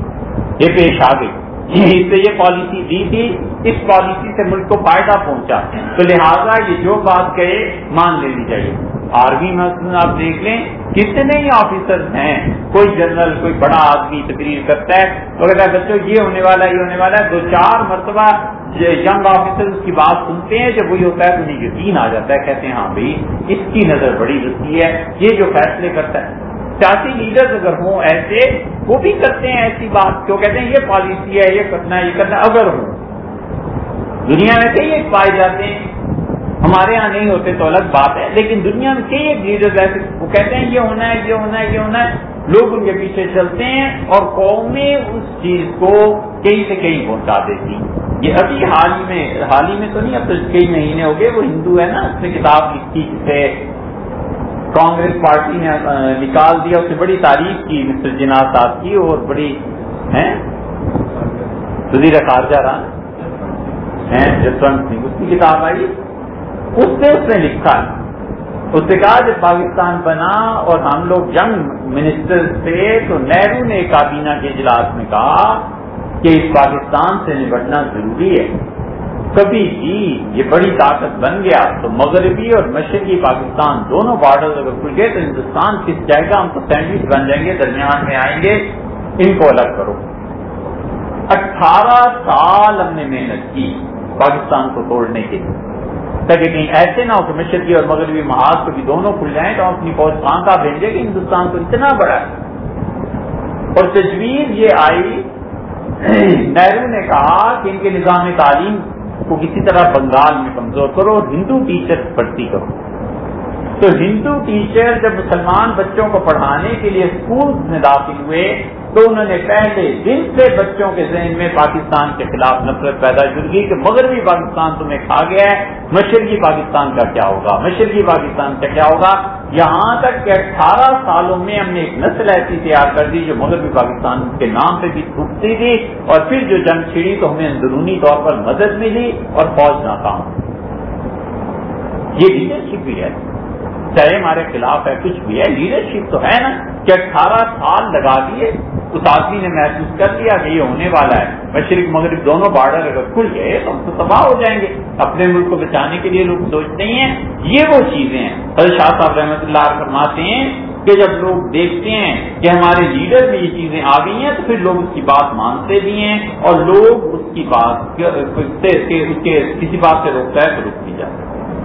یہ پیش آ گئی۔ جی، اس سے یہ پالیسی دی تھی، اس پالیسی سے ملک کو فائدہ پہنچا۔ تو لہٰذا یہ جو بات کہے، مان لینی چاہیے آرمی میں آپ دیکھ لیں، کتنے ہی آفیسر ہیں۔ کوئی جنرل کوئی بڑا آدمی تقریر کرتا ہے۔ تو کہتا ہے بچوں یہ ہونے والا، یہ ہونے والا ہے، دو چار مرتبہ ینگ آفیسر اس کی بات سنتے ہیں، جب وہی ہوتا ہے تو انہیں یقین آ جاتا ہے، کہتے ہیں ہاں بھائی، اس کی نظر بڑی رسی ہے۔ یہ جو فیصلے کرتا ہے سیاسی لیڈر اگر ہوں ایسے، وہ بھی کرتے ہیں ایسی بات کیوں کہتے ہیں یہ پالیسی ہے، یہ کرنا ہے، یہ کرنا اگر ہوں۔ دنیا میں کئی ایک پائے جاتے ہیں، ہمارے یہاں نہیں ہوتے تو الگ بات ہے، لیکن دنیا میں کئی ایک لیڈر ایسے، وہ کہتے ہیں یہ ہونا ہے، یہ ہونا ہے، یہ ہونا ہے۔ لوگ ان کے پیچھے چلتے ہیں اور قومیں اس چیز کو کہیں سے کہیں پہنچا دیتی یہ ابھی حال ہی میں حال ہی میں تو نہیں، اب تو کئی مہینے ہو گئے، وہ ہندو ہے نا، اس نے کتاب لکھی جسے کانگریس پارٹی نے نکال دیا، اس سے بڑی تعریف کی، مسٹر جناز صاحب کی، اور بڑی ہے وزیر خارجہ رہا جسونت سنگھ اس کی کتاب آئی، اس سے اس نے لکھا، اس نے کہا جب پاکستان بنا اور ہم لوگ جنگ، منسٹر تھے تو نہرو نے کابینہ کے اجلاس میں کہا کہ اس پاکستان سے نپٹنا ضروری ہے۔ کبھی بھی یہ بڑی طاقت بن گیا تو مغربی اور مشرقی پاکستان دونوں بارڈر اگر کھل گئے تو ہندوستان کس جائے گا؟ ہم تو سینڈوچ بن جائیں گے، درمیان میں آئیں گے۔ ان کو الگ کرو۔ اٹھارہ سال ہم نے محنت کی پاکستان کو توڑنے کے لیے۔ تاکہ کہیں ایسے نہ ہو کہ مشرقی اور مغربی محاذ کو بھی دونوں کھل جائیں تو ہم اپنی فوج کہاں کا بھیجیں کہ ہندوستان تو اتنا بڑا ہے۔ اور تجویز یہ آئی۔ نہرو نے کہا کہ ان کے نظام تعلیم کو کسی طرح بنگال میں کمزور کرو اور ہندو ٹیچر بھرتی کرو۔ تو ہندو ٹیچر جب مسلمان بچوں کو پڑھانے کے لیے اسکول میں داخل ہوئے تو انہوں نے پہلے دن سے بچوں کے ذہن میں پاکستان کے خلاف نفرت پیدا کر دی کہ مغربی پاکستان تمہیں کھا گیا ہے، مشرقی پاکستان کا کیا ہوگا؟ مشرقی پاکستان کا کیا ہوگا؟ یہاں تک کہ اٹھارہ سالوں میں ہم نے ایک نسل ایسی تیار کر دی جو مغربی پاکستان کے نام پہ بھی ٹوٹتی تھی اور پھر جو جنگ چھڑی تو ہمیں اندرونی طور پر مدد ملی اور فوج ناکام۔ یہ لیڈرشپ بھی ہے چاہے ہمارے خلاف ہے، کچھ بھی ہے لیڈرشپ تو ہے نا کہ اٹھارہ سال لگا دیے، اس آدمی نے محسوس کر لیا کہ یہ ہونے والا ہے۔ مشرق، مغرب دونوں بارڈر اگر کھل گئے تو ہم تو تباہ ہو جائیں گے۔ اپنے ملک کو بچانے کے لیے لوگ سوچتے ہیں۔ یہ وہ چیزیں ہیں۔ حضرت شاہ صاحب رحمۃ اللہ فرماتے ہیں کہ جب لوگ دیکھتے ہیں کہ ہمارے لیڈر میں یہ چیزیں آ گئی ہیں تو پھر لوگ اس کی بات مانتے بھی ہیں اور لوگ اس کی بات کسی بات سے روکتا ہے تو رک بھی جاتے۔